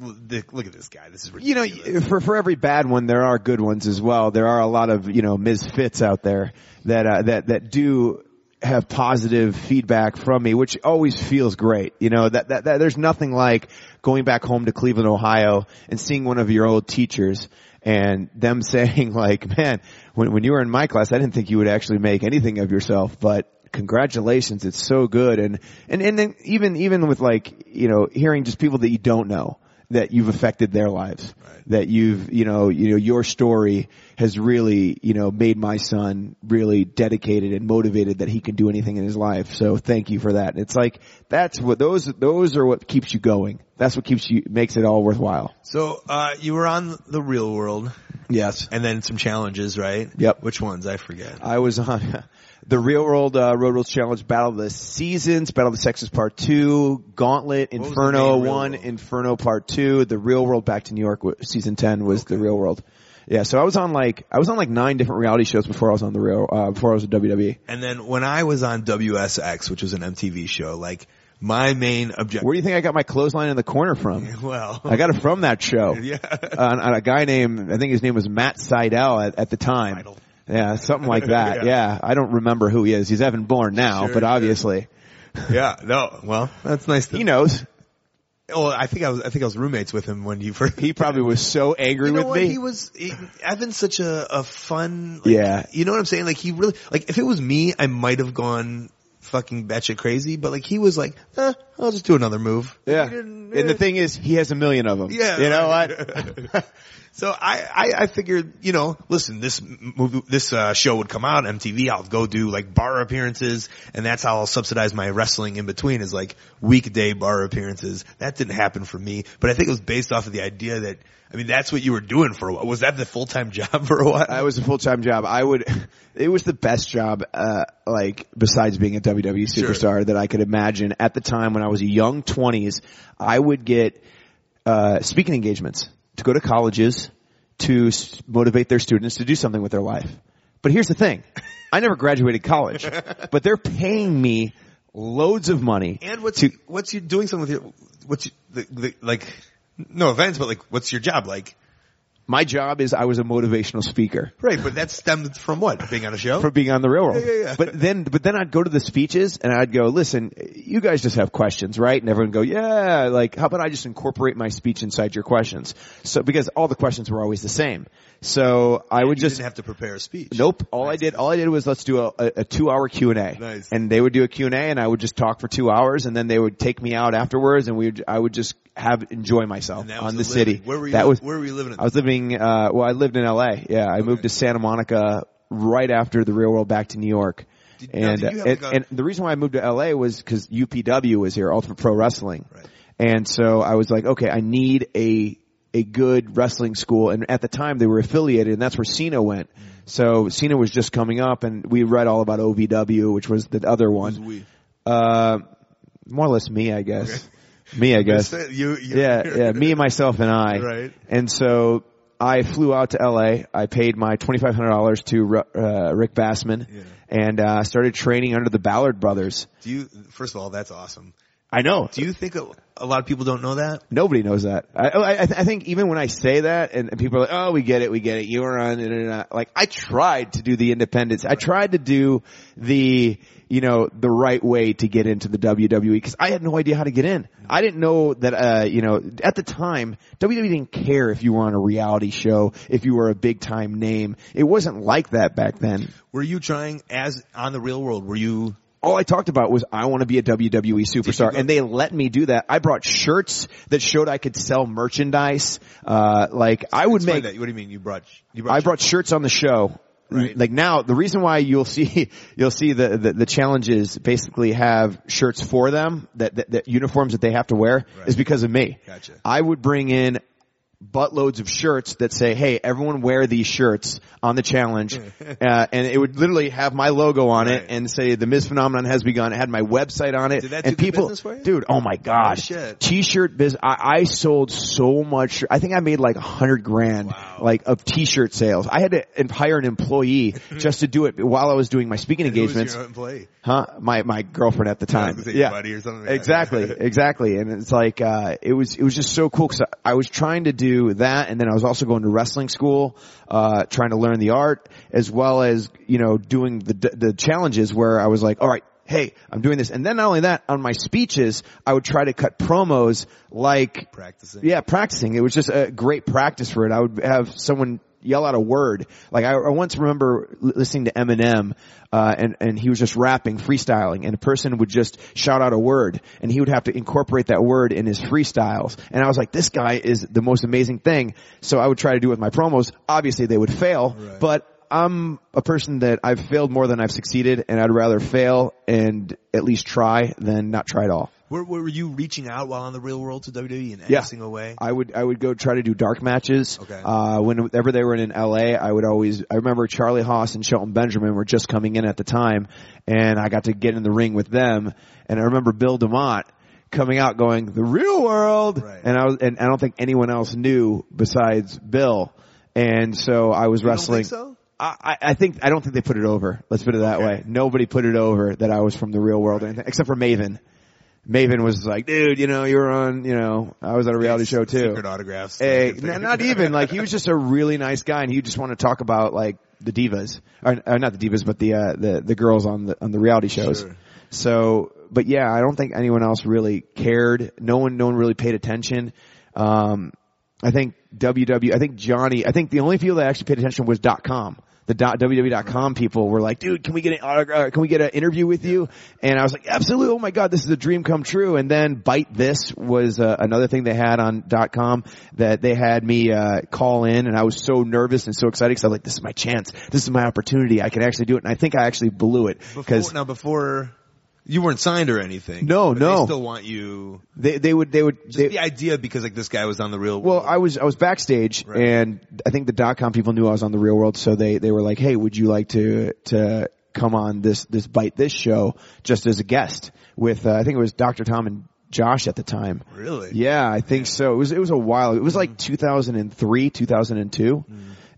look at this guy. This is you know, for for every bad one, there are good ones as well. There are a lot of you know misfits out there that uh, that that do have positive feedback from me, which always feels great. You know that, that that there's nothing like going back home to Cleveland, Ohio, and seeing one of your old teachers and them saying like, "Man, when when you were in my class, I didn't think you would actually make anything of yourself, but." Congratulations, it's so good, and and and then even even with like you know hearing just people that you don't know, that you've affected their lives. That you've, you know, you know, your story has really, you know, made my son really dedicated and motivated that he can do anything in his life. So thank you for that. It's like, that's what, those, those are what keeps you going. That's what keeps you, makes it all worthwhile. So uh you were on the real world Yes. and then some challenges, right? Yep. Which ones? I forget. I was on, the Real World uh, Road Rules Challenge, Battle of the Seasons, Battle of the Sexes Part Two, Gauntlet, Inferno One? Inferno Part Two, the Real World Back to New York Season Ten was the Real World. Yeah, so I was on like I was on like nine different reality shows before I was on the real uh, before I was at WWE. And then when I was on WSX, which was an MTV show, like my main objective. Where do you think I got my clothesline in the corner from? Well, I got it from that show. yeah. on, on a guy named I think his name was Matt Sydal at, at the time. Sydal. Yeah, something like that. Yeah. yeah. I don't remember who he is. He's Evan Bourne now, Sure, but sure. obviously yeah, no, well, that's nice. To, he knows. Oh, I think I was, I think I was roommates with him when you first. He probably was so angry You know with what? me. He was he, Evan's such a a fun. Like, Yeah. You know what I'm saying? Like he really like if it was me, I might have gone fucking batshit crazy. But like he was like, eh, I'll just do another move. yeah. And the thing is, he has a million of them. Yeah. You know what? so I, I, I figured, you know, listen, this movie, this, uh, show would come out on MTV. I'll go do like bar appearances and that's how I'll subsidize my wrestling in between is like weekday bar appearances. That didn't happen for me, but I think it was based off of the idea that, I mean, that's what you were doing for a while. Was that the full-time job for a while? I was a full time job. I would. It was the best job, uh, like besides being a WWE Sure. superstar that I could imagine at the time when I was a young twenties. I would get uh, speaking engagements to go to colleges to s- motivate their students to do something with their life. But here's the thing: I never graduated college, but they're paying me loads of money. and what's, to, what's you doing something with your, what's you, the, the, like, no offense, but like, what's your job like? My job is I was a motivational speaker. Right, but that stemmed from what? Being on a show? for being on the Real World. Yeah, yeah, yeah. But then, but then I'd go to the speeches and I'd go, listen, you guys just have questions, right? And everyone would go, yeah, like, how about I just incorporate my speech inside your questions? So, because all the questions were always the same. So I would you just, didn't have to prepare a speech. Nope. All I did, all I did was let's do a, a, a two hour Q and A. Nice. And they would do a Q and A and I would just talk for two hours and then they would take me out afterwards and we would, I would just have, enjoy myself And that was on the, living. city. Where were you that was, where were you living at I was living, uh, well, I lived in LA. Yeah. I moved to Santa Monica right after the real world back to New York. Did- and, have and, a- and the reason why I moved to LA was because UPW was here, Ultimate Pro Wrestling. Right. And so I was like, okay, I need a a good wrestling school. And at the time they were affiliated, and that's where Cena went. Mm. So Cena was just coming up, and we read all about OVW, which was the other one. Uh, more or less me, I guess. Me, I guess. You, you, Yeah, yeah, me, myself, and I. Right. And so I flew out to LA. I paid my twenty five hundred dollars to uh, Rick Bassman, Yeah. and uh, started training under the Ballard brothers. Do you? First of all, that's awesome. I know. Do you think a, a lot of people don't know that? Nobody knows that. I, I, I I think even when I say that and, and people are like, oh, we get it, we get it, you were on, da, da, da," like, I tried to do the independence. I tried to do the, you know, the right way to get into the WWE because I had no idea how to get in. I didn't know that, uh, you know, at the time, WWE didn't care if you were on a reality show, if you were a big time name. It wasn't like that back then. Were you trying as on the real world? Were you? All I talked about was I want to be a WWE superstar, and they let me do that. I brought shirts that showed I could sell merchandise. Uh, like I would Explain make. that. What do you mean? You brought? You brought? I brought shirts on the show. Right. Like now, the reason why you'll see you'll see the, the the challenges basically have shirts for them that that, that uniforms that they have to wear Right. is because of me. Gotcha. I would bring in buttloads of shirts that say, "Hey, everyone wear these shirts on the challenge," uh, and it would literally have my logo on Right. it and say, "The Miz Phenomenon has begun." It had my website on it, Did that do good people, business for you? dude, oh my gosh, shit. t-shirt biz. I, I sold so much. I think I made like a hundred grand, Wow. like of t-shirt sales. I had to hire an employee just to do it while I was doing my speaking was engagements. Huh? My my girlfriend at the time. gonna say your yeah, buddy or something. exactly, exactly. And it's like uh, it was it was just so cool because I was trying to do that, and then I was also going to wrestling school, uh, trying to learn the art as well as you know doing the the challenges where I was like, all right. Hey, I'm doing this. And then not only that, on my speeches, I would try to cut promos like Practicing. yeah, practicing. It was just a great practice for it. I would have someone yell out a word. Like I, I once remember listening to Eminem, uh, and, and he was just rapping, freestyling, and a person would just shout out a word, and he would have to incorporate that word in his freestyles. And I was like, this guy is the most amazing thing. So I would try to do it with my promos. Obviously they would fail, Right. but I'm a person that I've failed more than I've succeeded, and I'd rather fail and at least try than not try at all. Were, were you reaching out while on the real world to WWE any Yeah. single way? I would I would go try to do dark matches. Okay. Uh, whenever they were in LA, I would always. I remember Charlie Haas and Shelton Benjamin were just coming in at the time, and I got to get in the ring with them. And I remember Bill DeMott coming out going the real world, Right. and I was and I don't think anyone else knew besides Bill. And so I was You wrestling. so? I, I- I think I don't think they put it over. Let's put it that way. Nobody put it over that I was from the real world, or anything, except for Maven. Maven was like, dude, you know, you were on, you know, I was on a reality show too. Secret autographs. Hey, not even like he was just a really nice guy, and he just wanted to talk about like the divas, or, or not the divas, but the uh, the the girls on the on the reality shows. Sure. So, but yeah, I don't think anyone else really cared. No one, no one really paid attention. Um, I think WW, I think Johnny, I think the only people that actually paid attention was dot com. The dot, WWE.com people were like, dude, can we get an autograph, can we get an interview with you? And I was like, absolutely. Oh my God, this is a dream come true. And then Byte This was uh, another thing they had on dot com that they had me, uh, call in and I was so nervous and so excited because I was like, this is my chance. This is my opportunity. I can actually do it. And I think I actually blew it because now before you weren't signed or anything. No, no. They still want you. they, they would, they would, Just they, the idea because like this guy was on the real. Well, world. I was I was backstage, Right. and I think the dot com people knew I was on the Real World, so they they were like, "Hey, would you like to to come on this this Byte This show just as a guest with uh, I think it was Dr. Tom and Josh at the time." really. Yeah, I think so. It was it was a while. It was Mm. like 2003, 2002.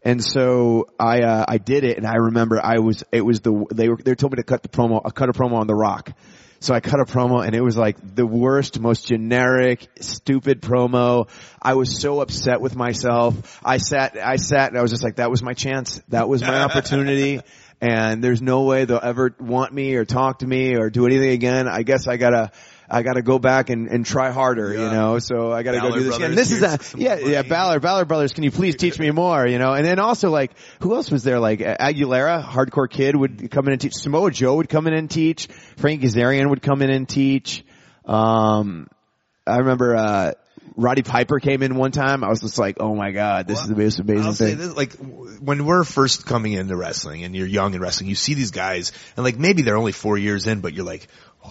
And so I uh, I did it, and I remember I was it was the they were they told me to cut the promo uh, cut a promo on The Rock. So I cut a promo, and it was like the worst, most generic, stupid promo. I was so upset with myself. I sat I sat, and I was just like, that was my chance. That was my opportunity. And there's no way they'll ever want me or talk to me or do anything again. I guess I gotta. I gotta go back and, and try harder, you know, so I gotta go do this again. This is a, yeah, more yeah, money. Ballard, Ballard Brothers, can you please teach me more, you know? And then also like, who else was there? Like Aguilera, Hardcore Kid would come in and teach. Samoa Joe would come in and teach. Frank Kazarian would come in and teach. Um, I remember, uh, Roddy Piper came in one time. I was just like, oh my god, this is the most amazing I'll thing. this, like when we're first coming into wrestling and you're young in wrestling, you see these guys and like maybe they're only four years in, but you're like,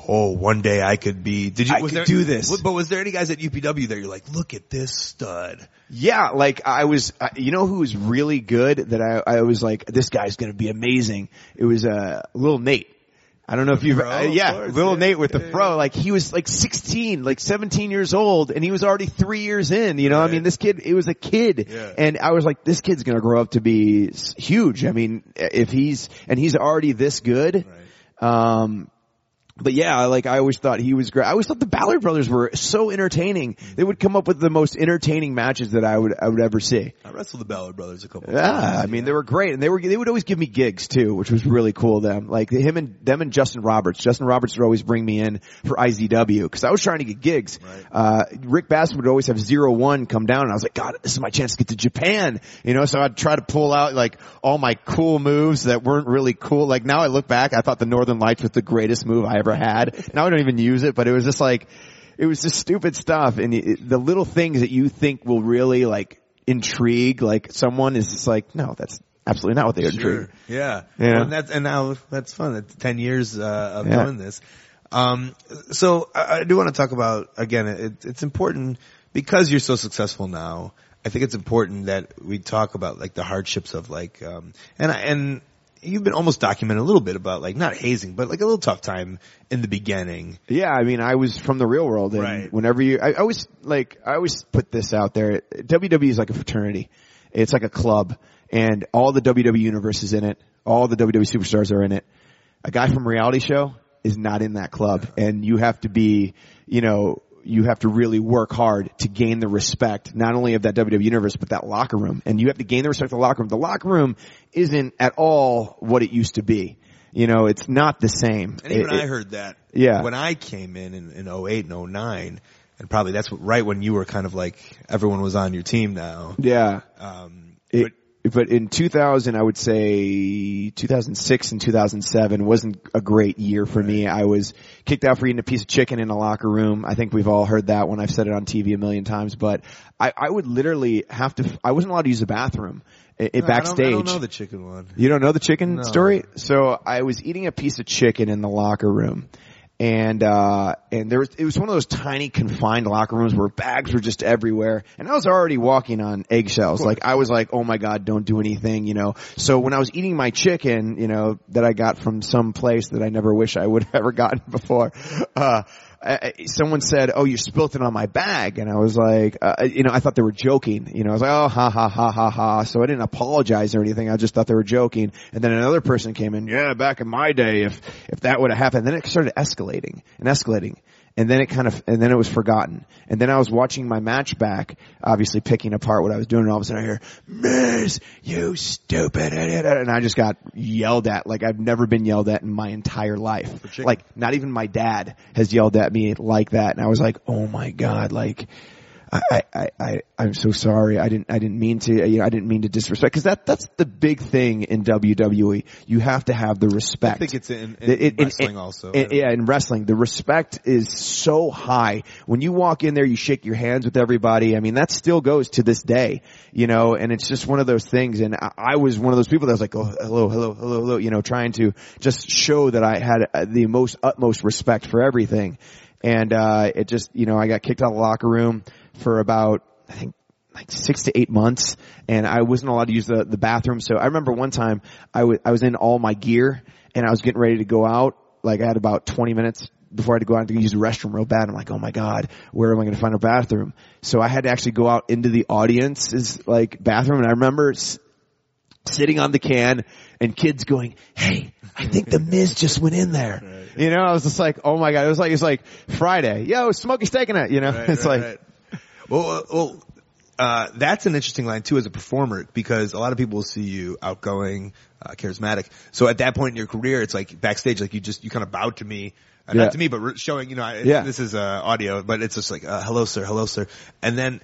oh, one day I could be. Did you? I was could there, do this. But was there any guys at UPW that you're like, look at this stud? Yeah, like I was, uh, you know who was really good that I, I was like, this guy's gonna be amazing. It was, uh, Little Nate. I don't know if you've, uh, yeah, course, Little yeah, Nate with the yeah, fro, like he was like 16, like 17 years old and he was already three years in, you know, I mean, this kid, it was a kid Yeah. and I was like, this kid's gonna grow up to be huge. I mean, if he's, and he's already this good, um, but yeah, like I always thought he was great. I always thought the Ballard brothers were so entertaining. They would come up with the most entertaining matches that I would I would ever see. I wrestled the Ballard brothers a couple. Yeah, times. I mean they were great, and they were they would always give me gigs too, which was really cool. Them like him and them and Justin Roberts. Justin Roberts would always bring me in for IZW because I was trying to get gigs. Right. Uh, Rick Bass would always have zero one come down, and I was like, God, this is my chance to get to Japan. You know, so I'd try to pull out like all my cool moves that weren't really cool. Like now I look back, I thought the Northern Lights was the greatest move I ever had. Now I don't even use it, but it was just like it was just stupid stuff, and it, the little things that you think will really like intrigue like someone is just like, no, that's absolutely not what they're Sure. intrigued. Yeah. Yeah. Well, and that's and now that's fun. That's ten years uh, of Yeah. doing this. Um, so I, I do want to talk about again. It, it's important because you're so successful now. I think it's important that we talk about like the hardships of like um, and I- and you've been almost documented a little bit about like not hazing, but like a little tough time in the beginning. Yeah, I mean, I was from the real world, and Right. whenever you, I, I always like, I always put this out there. WWE is like a fraternity. It's like a club, and all the WWE universe is in it. All the WWE superstars are in it. A guy from reality show is not in that club, and you have to be, you know, you have to really work hard to gain the respect, not only of that WWE universe, but that locker room. And you have to gain the respect of the locker room. The locker room isn't at all what it used to be. You know, it's not the same. And even It- I it- heard that Yeah. when I came in in, in 08 and 09, and probably that's what, right when you were kind of like everyone was on your team now. Yeah. Um, It, but in 2000, I would say 2006 and 2007 wasn't a great year for me. I was kicked out for eating a piece of chicken in a locker room. I think we've all heard that when I've said it on TV a million times, but I, I would literally have to, I wasn't allowed to use the bathroom. i- i- No, I don't- backstage. I don't, know the chicken one. You don't know the chicken No. story? So I was eating a piece of chicken in the locker room. And, uh, and there was, it was one of those tiny confined locker rooms where bags were just everywhere. And I was already walking on eggshells. Like I was like, oh my God, don't do anything, you know. So when I was eating my chicken, you know, that I got from some place that I never wish I would have ever gotten before, uh, I- someone said, "Oh, you spilt it on my bag," and I was like, uh, you know, I thought they were joking. You know, I was like, "Oh, ha ha ha ha ha." So I didn't apologize or anything. I just thought they were joking. And then another person came in. Yeah, back in my day, if if that would have happened, then it started escalating and escalating. And then it kind of, and then it was forgotten. And then I was watching my match back, obviously picking apart what I was doing, and all of a sudden I hear, Miz, you stupid idiot. And I just got yelled at like I've never been yelled at in my entire life. Like, not even my dad has yelled at me like that. And I was like, oh my God, like, I, I, I, I'm so sorry. I didn't, I didn't mean to, you know, I didn't mean to disrespect. Cause that, that's the big thing in WWE. You have to have the respect. I think it's in, in It- it- wrestling it- also. yeah, in wrestling, the respect is so high. When you walk in there, you shake your hands with everybody. I mean, that still goes to this day, you know, and it's just one of those things. And I, I was one of those people that was like, oh, hello, hello, hello, hello, you know, trying to just show that I had uh, the most utmost respect for everything. And, uh, it just, you know, I got kicked out of the locker room for about, I think, like six to eight months and I wasn't allowed to use the, the bathroom. So I remember one time I wa- I was in all my gear and I was getting ready to go out. Like I had about 20 minutes before I had to go out to use the restroom real bad. I'm like, oh my God, where am I going to find a bathroom? So I had to actually go out into the audience's like bathroom. And I remember s- sitting on the can and kids going, Hey, I think the Miz just went in there. You know, I was just like, oh my God, it was like, it's like Friday. Yo, Smokey Steak in it, you know, Right, it's right, like. Well, uh, well, uh, that's an interesting line too as a performer because a lot of people will see you outgoing, uh, charismatic. So at that point in your career, it's like backstage, like you just, you kind of bowed to me. Uh, Yeah. Not to me, but showing, you know, I, Yeah. this is, uh, audio, but it's just like, uh, hello sir, hello sir. And then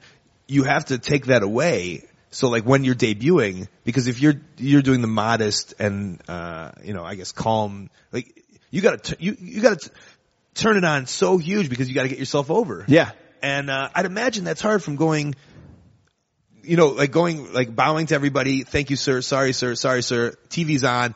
you have to take that away. So like when you're debuting, because if you're, you're doing the modest and, uh, you know, I guess calm, like you gotta, t- you, you gotta t- turn it on so huge because you gotta get yourself over. yeah. And uh, I'd imagine that's hard from going, you know, like going, like bowing to everybody. Thank you, sir. Sorry, sir. Sorry, sir. TV's on.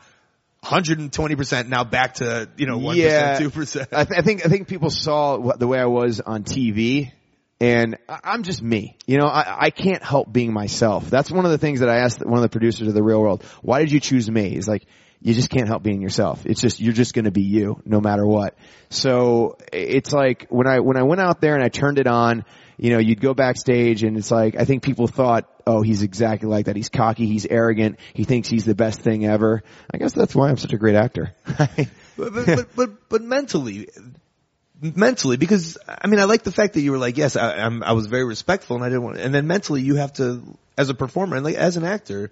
120% now back to, you know, 1%, Yeah. 2%. I, th- I think I think people saw what, the way I was on TV, and I, I'm just me. You know, I, I can't help being myself. That's one of the things that I asked one of the producers of the Real World. Why did you choose me? He's like, you just can't help being yourself. It's just you're just going to be you, no matter what. So it's like when I when I went out there and I turned it on. You know, you'd go backstage and it's like, I think people thought, oh, he's exactly like that. He's cocky, he's arrogant, he thinks he's the best thing ever. I guess that's why I'm such a great actor. but, but, but, but, mentally, mentally, because, I mean, I like the fact that you were like, yes, I, I'm, I was very respectful and I didn't want, and then mentally you have to, as a performer and like, as an actor,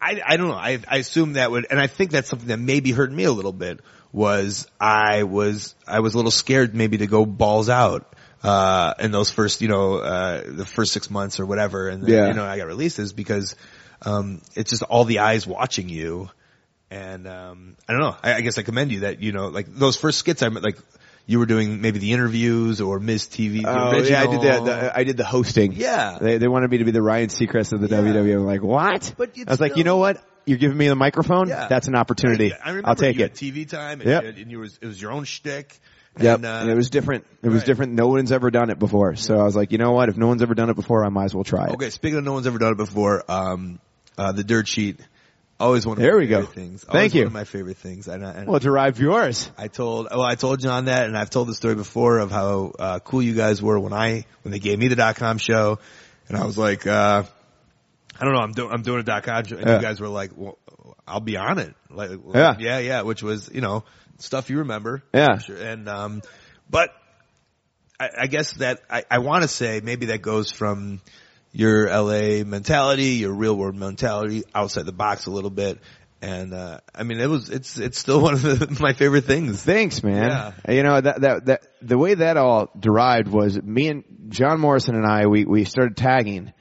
I, I don't know. I, I assume that would, and I think that's something that maybe hurt me a little bit was I was, I was a little scared maybe to go balls out, uh, in those first, you know, uh, the first six months or whatever. And then, Yeah. you know, I got releases because, um, it's just all the eyes watching you. And, um, I don't know. I, I guess I commend you that, you know, like those first skits, I'm like, you were doing maybe the interviews or Miz TV. Oh original. yeah, I did the, the I did the hosting. Yeah. they they wanted me to be the Ryan Seacrest of the Yeah. WWE. I'm like, what? But I was like, you know what? You're giving me the microphone. Yeah. That's an opportunity. I remember I'll take you it. had TV time and, Yep. you and you was, it was your own shtick. Yep. And, uh, and it was different. It was right. different. No one's ever done it before. So I was like, you know what? If no one's ever done it before, I might as well try it. Okay, speaking of no one's ever done it before, um, uh, the dirt sheet, always one of There my we go. favorite things. Thank Always you. One of my favorite things. And, I- and Well, derived yours. I told, well, I told John that, and I've told the story before of how uh, cool you guys were when I when they gave me the dot com show, and I was like, uh, I don't know, I'm doing I'm doing a dot com show, and Yeah. you guys were like, well, I'll be on it, like, Yeah. yeah, yeah, which was you know stuff you remember, Yeah. Sure. and um, but I, I guess that I, I want to say maybe that goes from your LA mentality, your real world mentality, outside the box a little bit. And, uh, I mean, it was, it's, it's still one of the, my favorite things. Thanks, man. Yeah. You know that that that the way that all derived was me and John Morrison and I we we started tagging,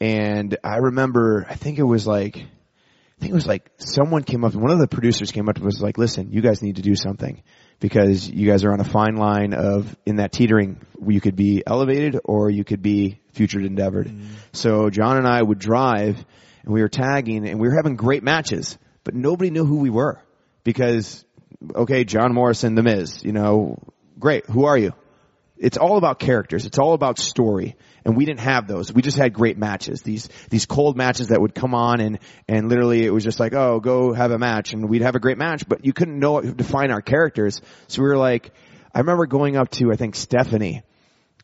and I remember I think it was like I think it was like someone came up one of the producers came up to us was like, listen, you guys need to do something because you guys are on a fine line of in that teetering you could be elevated or you could be future endeavored. Mm-hmm. So John and I would drive and we were tagging and we were having great matches, but nobody knew who we were because, okay, John Morrison, The Miz, you know, great. Who are you? It's all about characters. It's all about story. And we didn't have those. We just had great matches. These, these cold matches that would come on and, and literally it was just like, oh, go have a match and we'd have a great match, but you couldn't know, define our characters. So we were like, I remember going up to, I think, Stephanie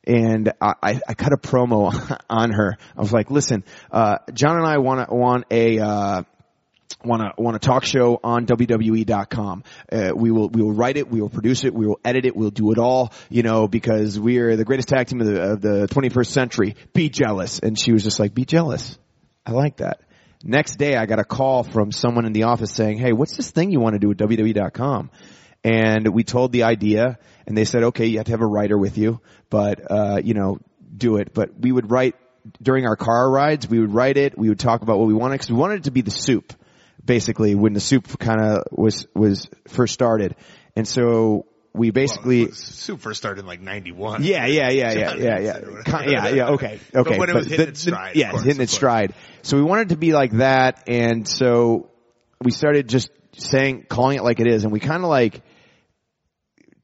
and I, I, cut a promo on her. I was like, listen, uh, John and I want want a, uh, want to want a talk show on WWE.com. Uh, we will we will write it, we will produce it, we will edit it, we'll do it all. You know, because we are the greatest tag team of the, of the 21st century. Be jealous, and she was just like, be jealous. I like that. Next day, I got a call from someone in the office saying, "Hey, what's this thing you want to do at WWE.com?" And we told the idea, and they said, "Okay, you have to have a writer with you, but uh, you know, do it." But we would write during our car rides. We would write it. We would talk about what we wanted because we wanted it to be the soup basically when the soup kind of was was first started, and so we basically Well, Soup first started in like '91. yeah yeah yeah yeah yeah yeah Ki- yeah yeah okay okay when it was hitting the- its stride, yeah course, hitting its stride. So we wanted to be like that, and so we started just saying calling it like it is, and we kind of like.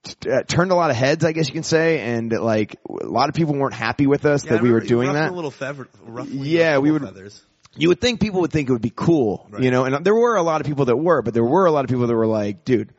t- Uh, turned a lot of heads, I guess you can say, and like a lot of people weren't happy with us Yeah, that we were doing that. A little feather, Yeah, we would- Feathers. You would think people would think it would be cool, Right. you know, and there were a lot of people that were, but there were a lot of people that were like, dude,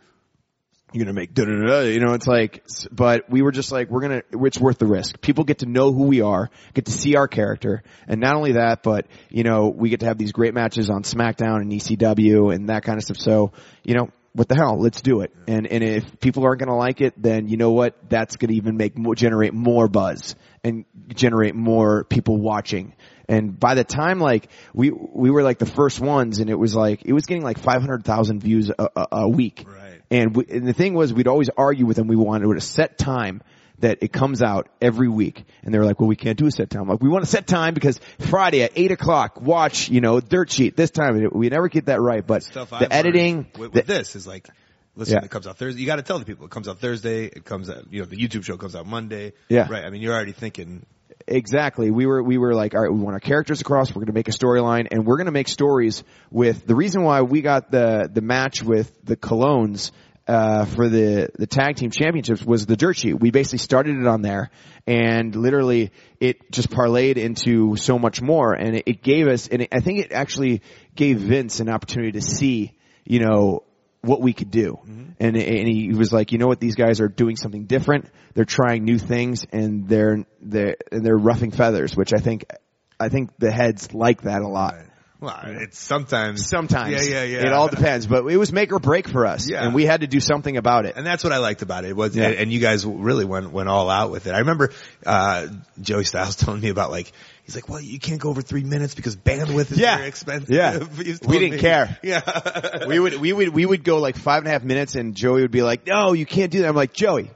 you're gonna make da da da, you know, it's like, but we were just like, we're gonna, it's worth the risk. People get to know who we are, get to see our character, and not only that, but, you know, we get to have these great matches on SmackDown and ECW and that kind of stuff, so, you know, what the hell, let's do it. And, and if people aren't gonna like it, then you know what, that's gonna even make more, generate more buzz and generate more people watching. And by the time like we we were like the first ones, and it was like it was getting like five hundred thousand views a, a, a week. Right. And, we, and the thing was, we'd always argue with them. We wanted a set time that it comes out every week, and they were like, "Well, we can't do a set time." I'm like, we want a set time because Friday at eight o'clock, watch you know Dirt Sheet this time. We never get that right, but Stuff the I've editing, with, the- this is like, listen, Yeah. it comes out Thursday. You got to tell the people it comes out Thursday. It comes out, you know, the YouTube show comes out Monday. Yeah. Right. I mean, you're already thinking. Exactly. We were we were like, all right, we want our characters across. We're going to make a storyline, and we're going to make stories with the reason why we got the the match with the Colóns uh, for the the tag team championships was the dirt sheet. We basically started it on there, and literally it just parlayed into so much more, and it, it gave us, and it, I think it actually gave Vince an opportunity to see, you know, what we could do. And, and he was like, you know what, these guys are doing something different. They're trying new things and they're, they're, and they're roughing feathers, which I think, I think the heads like that a lot. Well, it's sometimes. Sometimes. Yeah, yeah, yeah. It all depends, but it was make or break for us. Yeah. And we had to do something about it. And that's what I liked about it. it Was Yeah. and, and you guys really went went all out with it. I remember uh Joey Styles telling me about like he's like, well, you can't go over three minutes because bandwidth is Yeah. very expensive. Yeah. We didn't me. care. Yeah. we would, we would, we would go like five and a half minutes and Joey would be like, no, you can't do that. I'm like, Joey,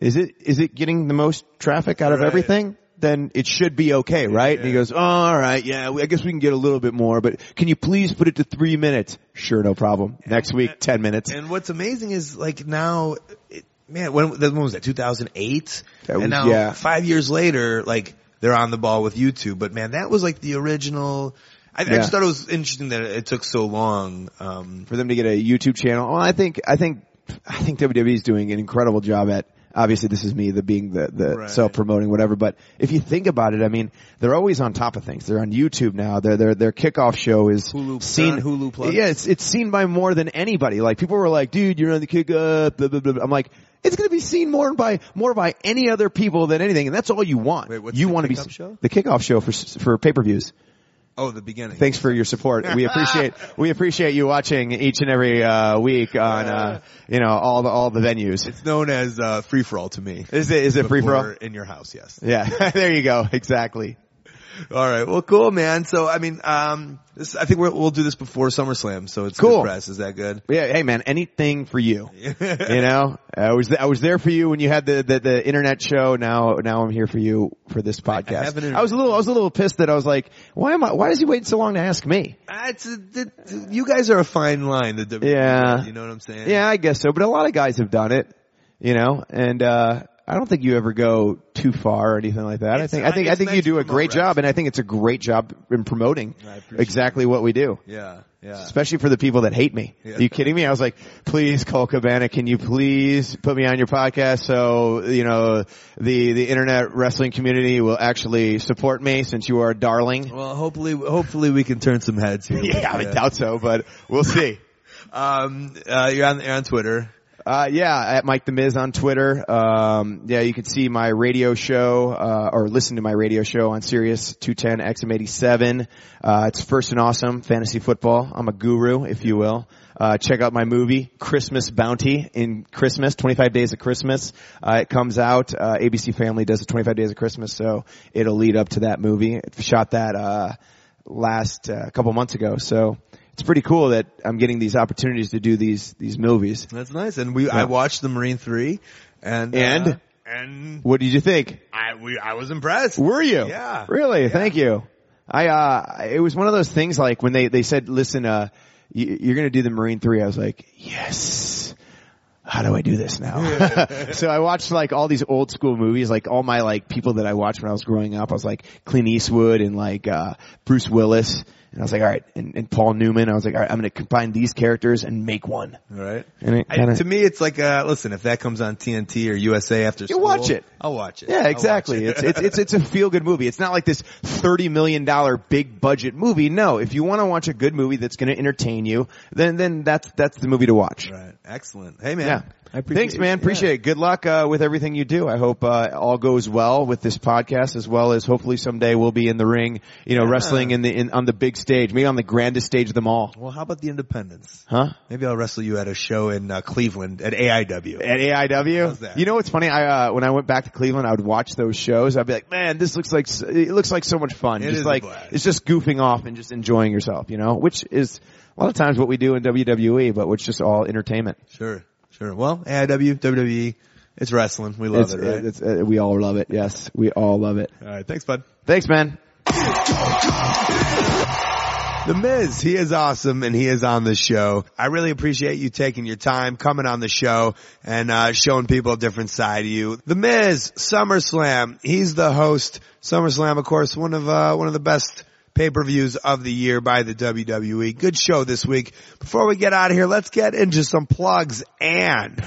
is it, is it getting the most traffic out of Right. everything? Then it should be okay, right? And he goes, oh, all right, yeah, we- I guess we can get a little bit more, but can you please put it to three minutes? Sure, no problem. Next week, ten minutes. And what's amazing is like now, it, man, when, when was that? 2008? That was- and now yeah. five years later, like they're on the ball with YouTube. But man, that was like the original. I, I just thought it was interesting that it took so long. Um, for them to get a YouTube channel. Well, I think I think I think WWE is doing an incredible job at. Obviously, this is me, the being the the Right. self promoting whatever. But if you think about it, I mean, they're always on top of things. They're on YouTube now. Their their their kickoff show is Hulu- seen Hulu Plus. Yeah, it's it's seen by more than anybody. Like people were like, "Dude, you're on the kickoff." Blah, blah, blah. I'm like. It's going to be seen more by more by any other people than anything, and that's all you want. Wait, what's you want to be show? the kickoff show for for pay per views. Oh, the beginning. Thanks for your support. We appreciate we appreciate you watching each and every uh, week on uh, you know all the all the venues. It's known as uh, free for all to me. Is it is it free for all? In your house, yes. Yeah, there you go. Exactly. All right. Well, cool, man. So, I mean, um, this, I think we'll, we'll do this before SummerSlam, so it's Cool. press. Is that good? Yeah, hey man, anything for you. you know, I was I was there for you when you had the, the the internet show. Now now I'm here for you for this podcast. an I was a little I was a little pissed that I was like, why am I? Why is he waiting so long to ask me? Uh, it's a, it, you guys are a fine line. The Yeah. You know what I'm saying? Yeah, I guess so. But a lot of guys have done it, you know, and uh I don't think you ever go too far or anything like that. I think I think I it's think you do a great job, and I think it's a great job in promoting exactly what we do. Yeah, yeah. Especially for the people that hate me. Yeah. Are you kidding me? I was like, please, Colt Cabana, can you please put me on your podcast so, you know, the, the internet wrestling community will actually support me since you are a darling. Well, hopefully, hopefully we can turn some heads here. Yeah, I doubt so, but we'll see. Um, uh, you're on, you're on Twitter. Uh, yeah, at Mike the Miz on Twitter. Um, yeah, you can see my radio show, uh, or listen to my radio show on Sirius 210 XM87. Uh, it's first and awesome fantasy football. I'm a guru, if you will. Uh, check out my movie, Christmas Bounty in Christmas, 25 Days of Christmas. Uh, it comes out, uh, ABC Family does the 25 Days of Christmas, so it'll lead up to that movie. Shot that, uh, last, uh, couple months ago, so it's pretty cool that I'm getting these opportunities to do these, these movies. That's nice. And we, Yeah. I watched the Marine Three, and And? uh, and What did you think? I we I was impressed. Were you? Yeah. Really? Thank you. I, uh, it was one of those things like when they, they said, listen, uh, you, you're going to do the Marine 3. I was like, yes. How do I do this now? so I watched like all these old school movies, like all my like people that I watched when I was growing up. I was like Clint Eastwood and like, uh, Bruce Willis. And I was like, all right, and, and Paul Newman. I was like, all right, I'm going to combine these characters and make one. All right. And it I, kind to me, it's like, uh, listen, if that comes on TNT or USA after school, You school, watch it. I'll watch it. Yeah, exactly. it. It's, it's, it's, it's a feel good movie. It's not like this $30 million big budget movie. No, if you want to watch a good movie that's going to entertain you, then, then that's, that's the movie to watch. right. Excellent. Hey man. Yeah. I appreciate Thanks, it. man. Appreciate it. Good luck uh, with everything you do. I hope uh, all goes well with this podcast, as well as hopefully someday we'll be in the ring, you know, Yeah. wrestling in the in, on the big stage, maybe on the grandest stage of them all. Well, how about the Independence? Huh? Maybe I'll wrestle you at a show in uh, Cleveland at AIW. At AIW. How's that? You know what's funny? I uh, when I went back to Cleveland, I would watch those shows. I'd be like, man, this looks like s- it looks like so much fun. It just is a like blast. it's just goofing off and just enjoying yourself, you know, which is a lot of times what we do in WWE, but it's just all entertainment. Sure. Sure. Well, AIW, WWE, it's wrestling. We love It's, it, right? it's, uh, we all love it. Yes, we all love it. All right. Thanks, bud. Thanks, man. The Miz, he is awesome and he is on the show. I really appreciate you taking your time, coming on the show and, uh, showing people a different side of you. The Miz, SummerSlam, he's the host. SummerSlam, of course, one of, uh, one of the best pay-per-views of the year by the WWE. Good show this week. Before we get out of here, let's get into some plugs and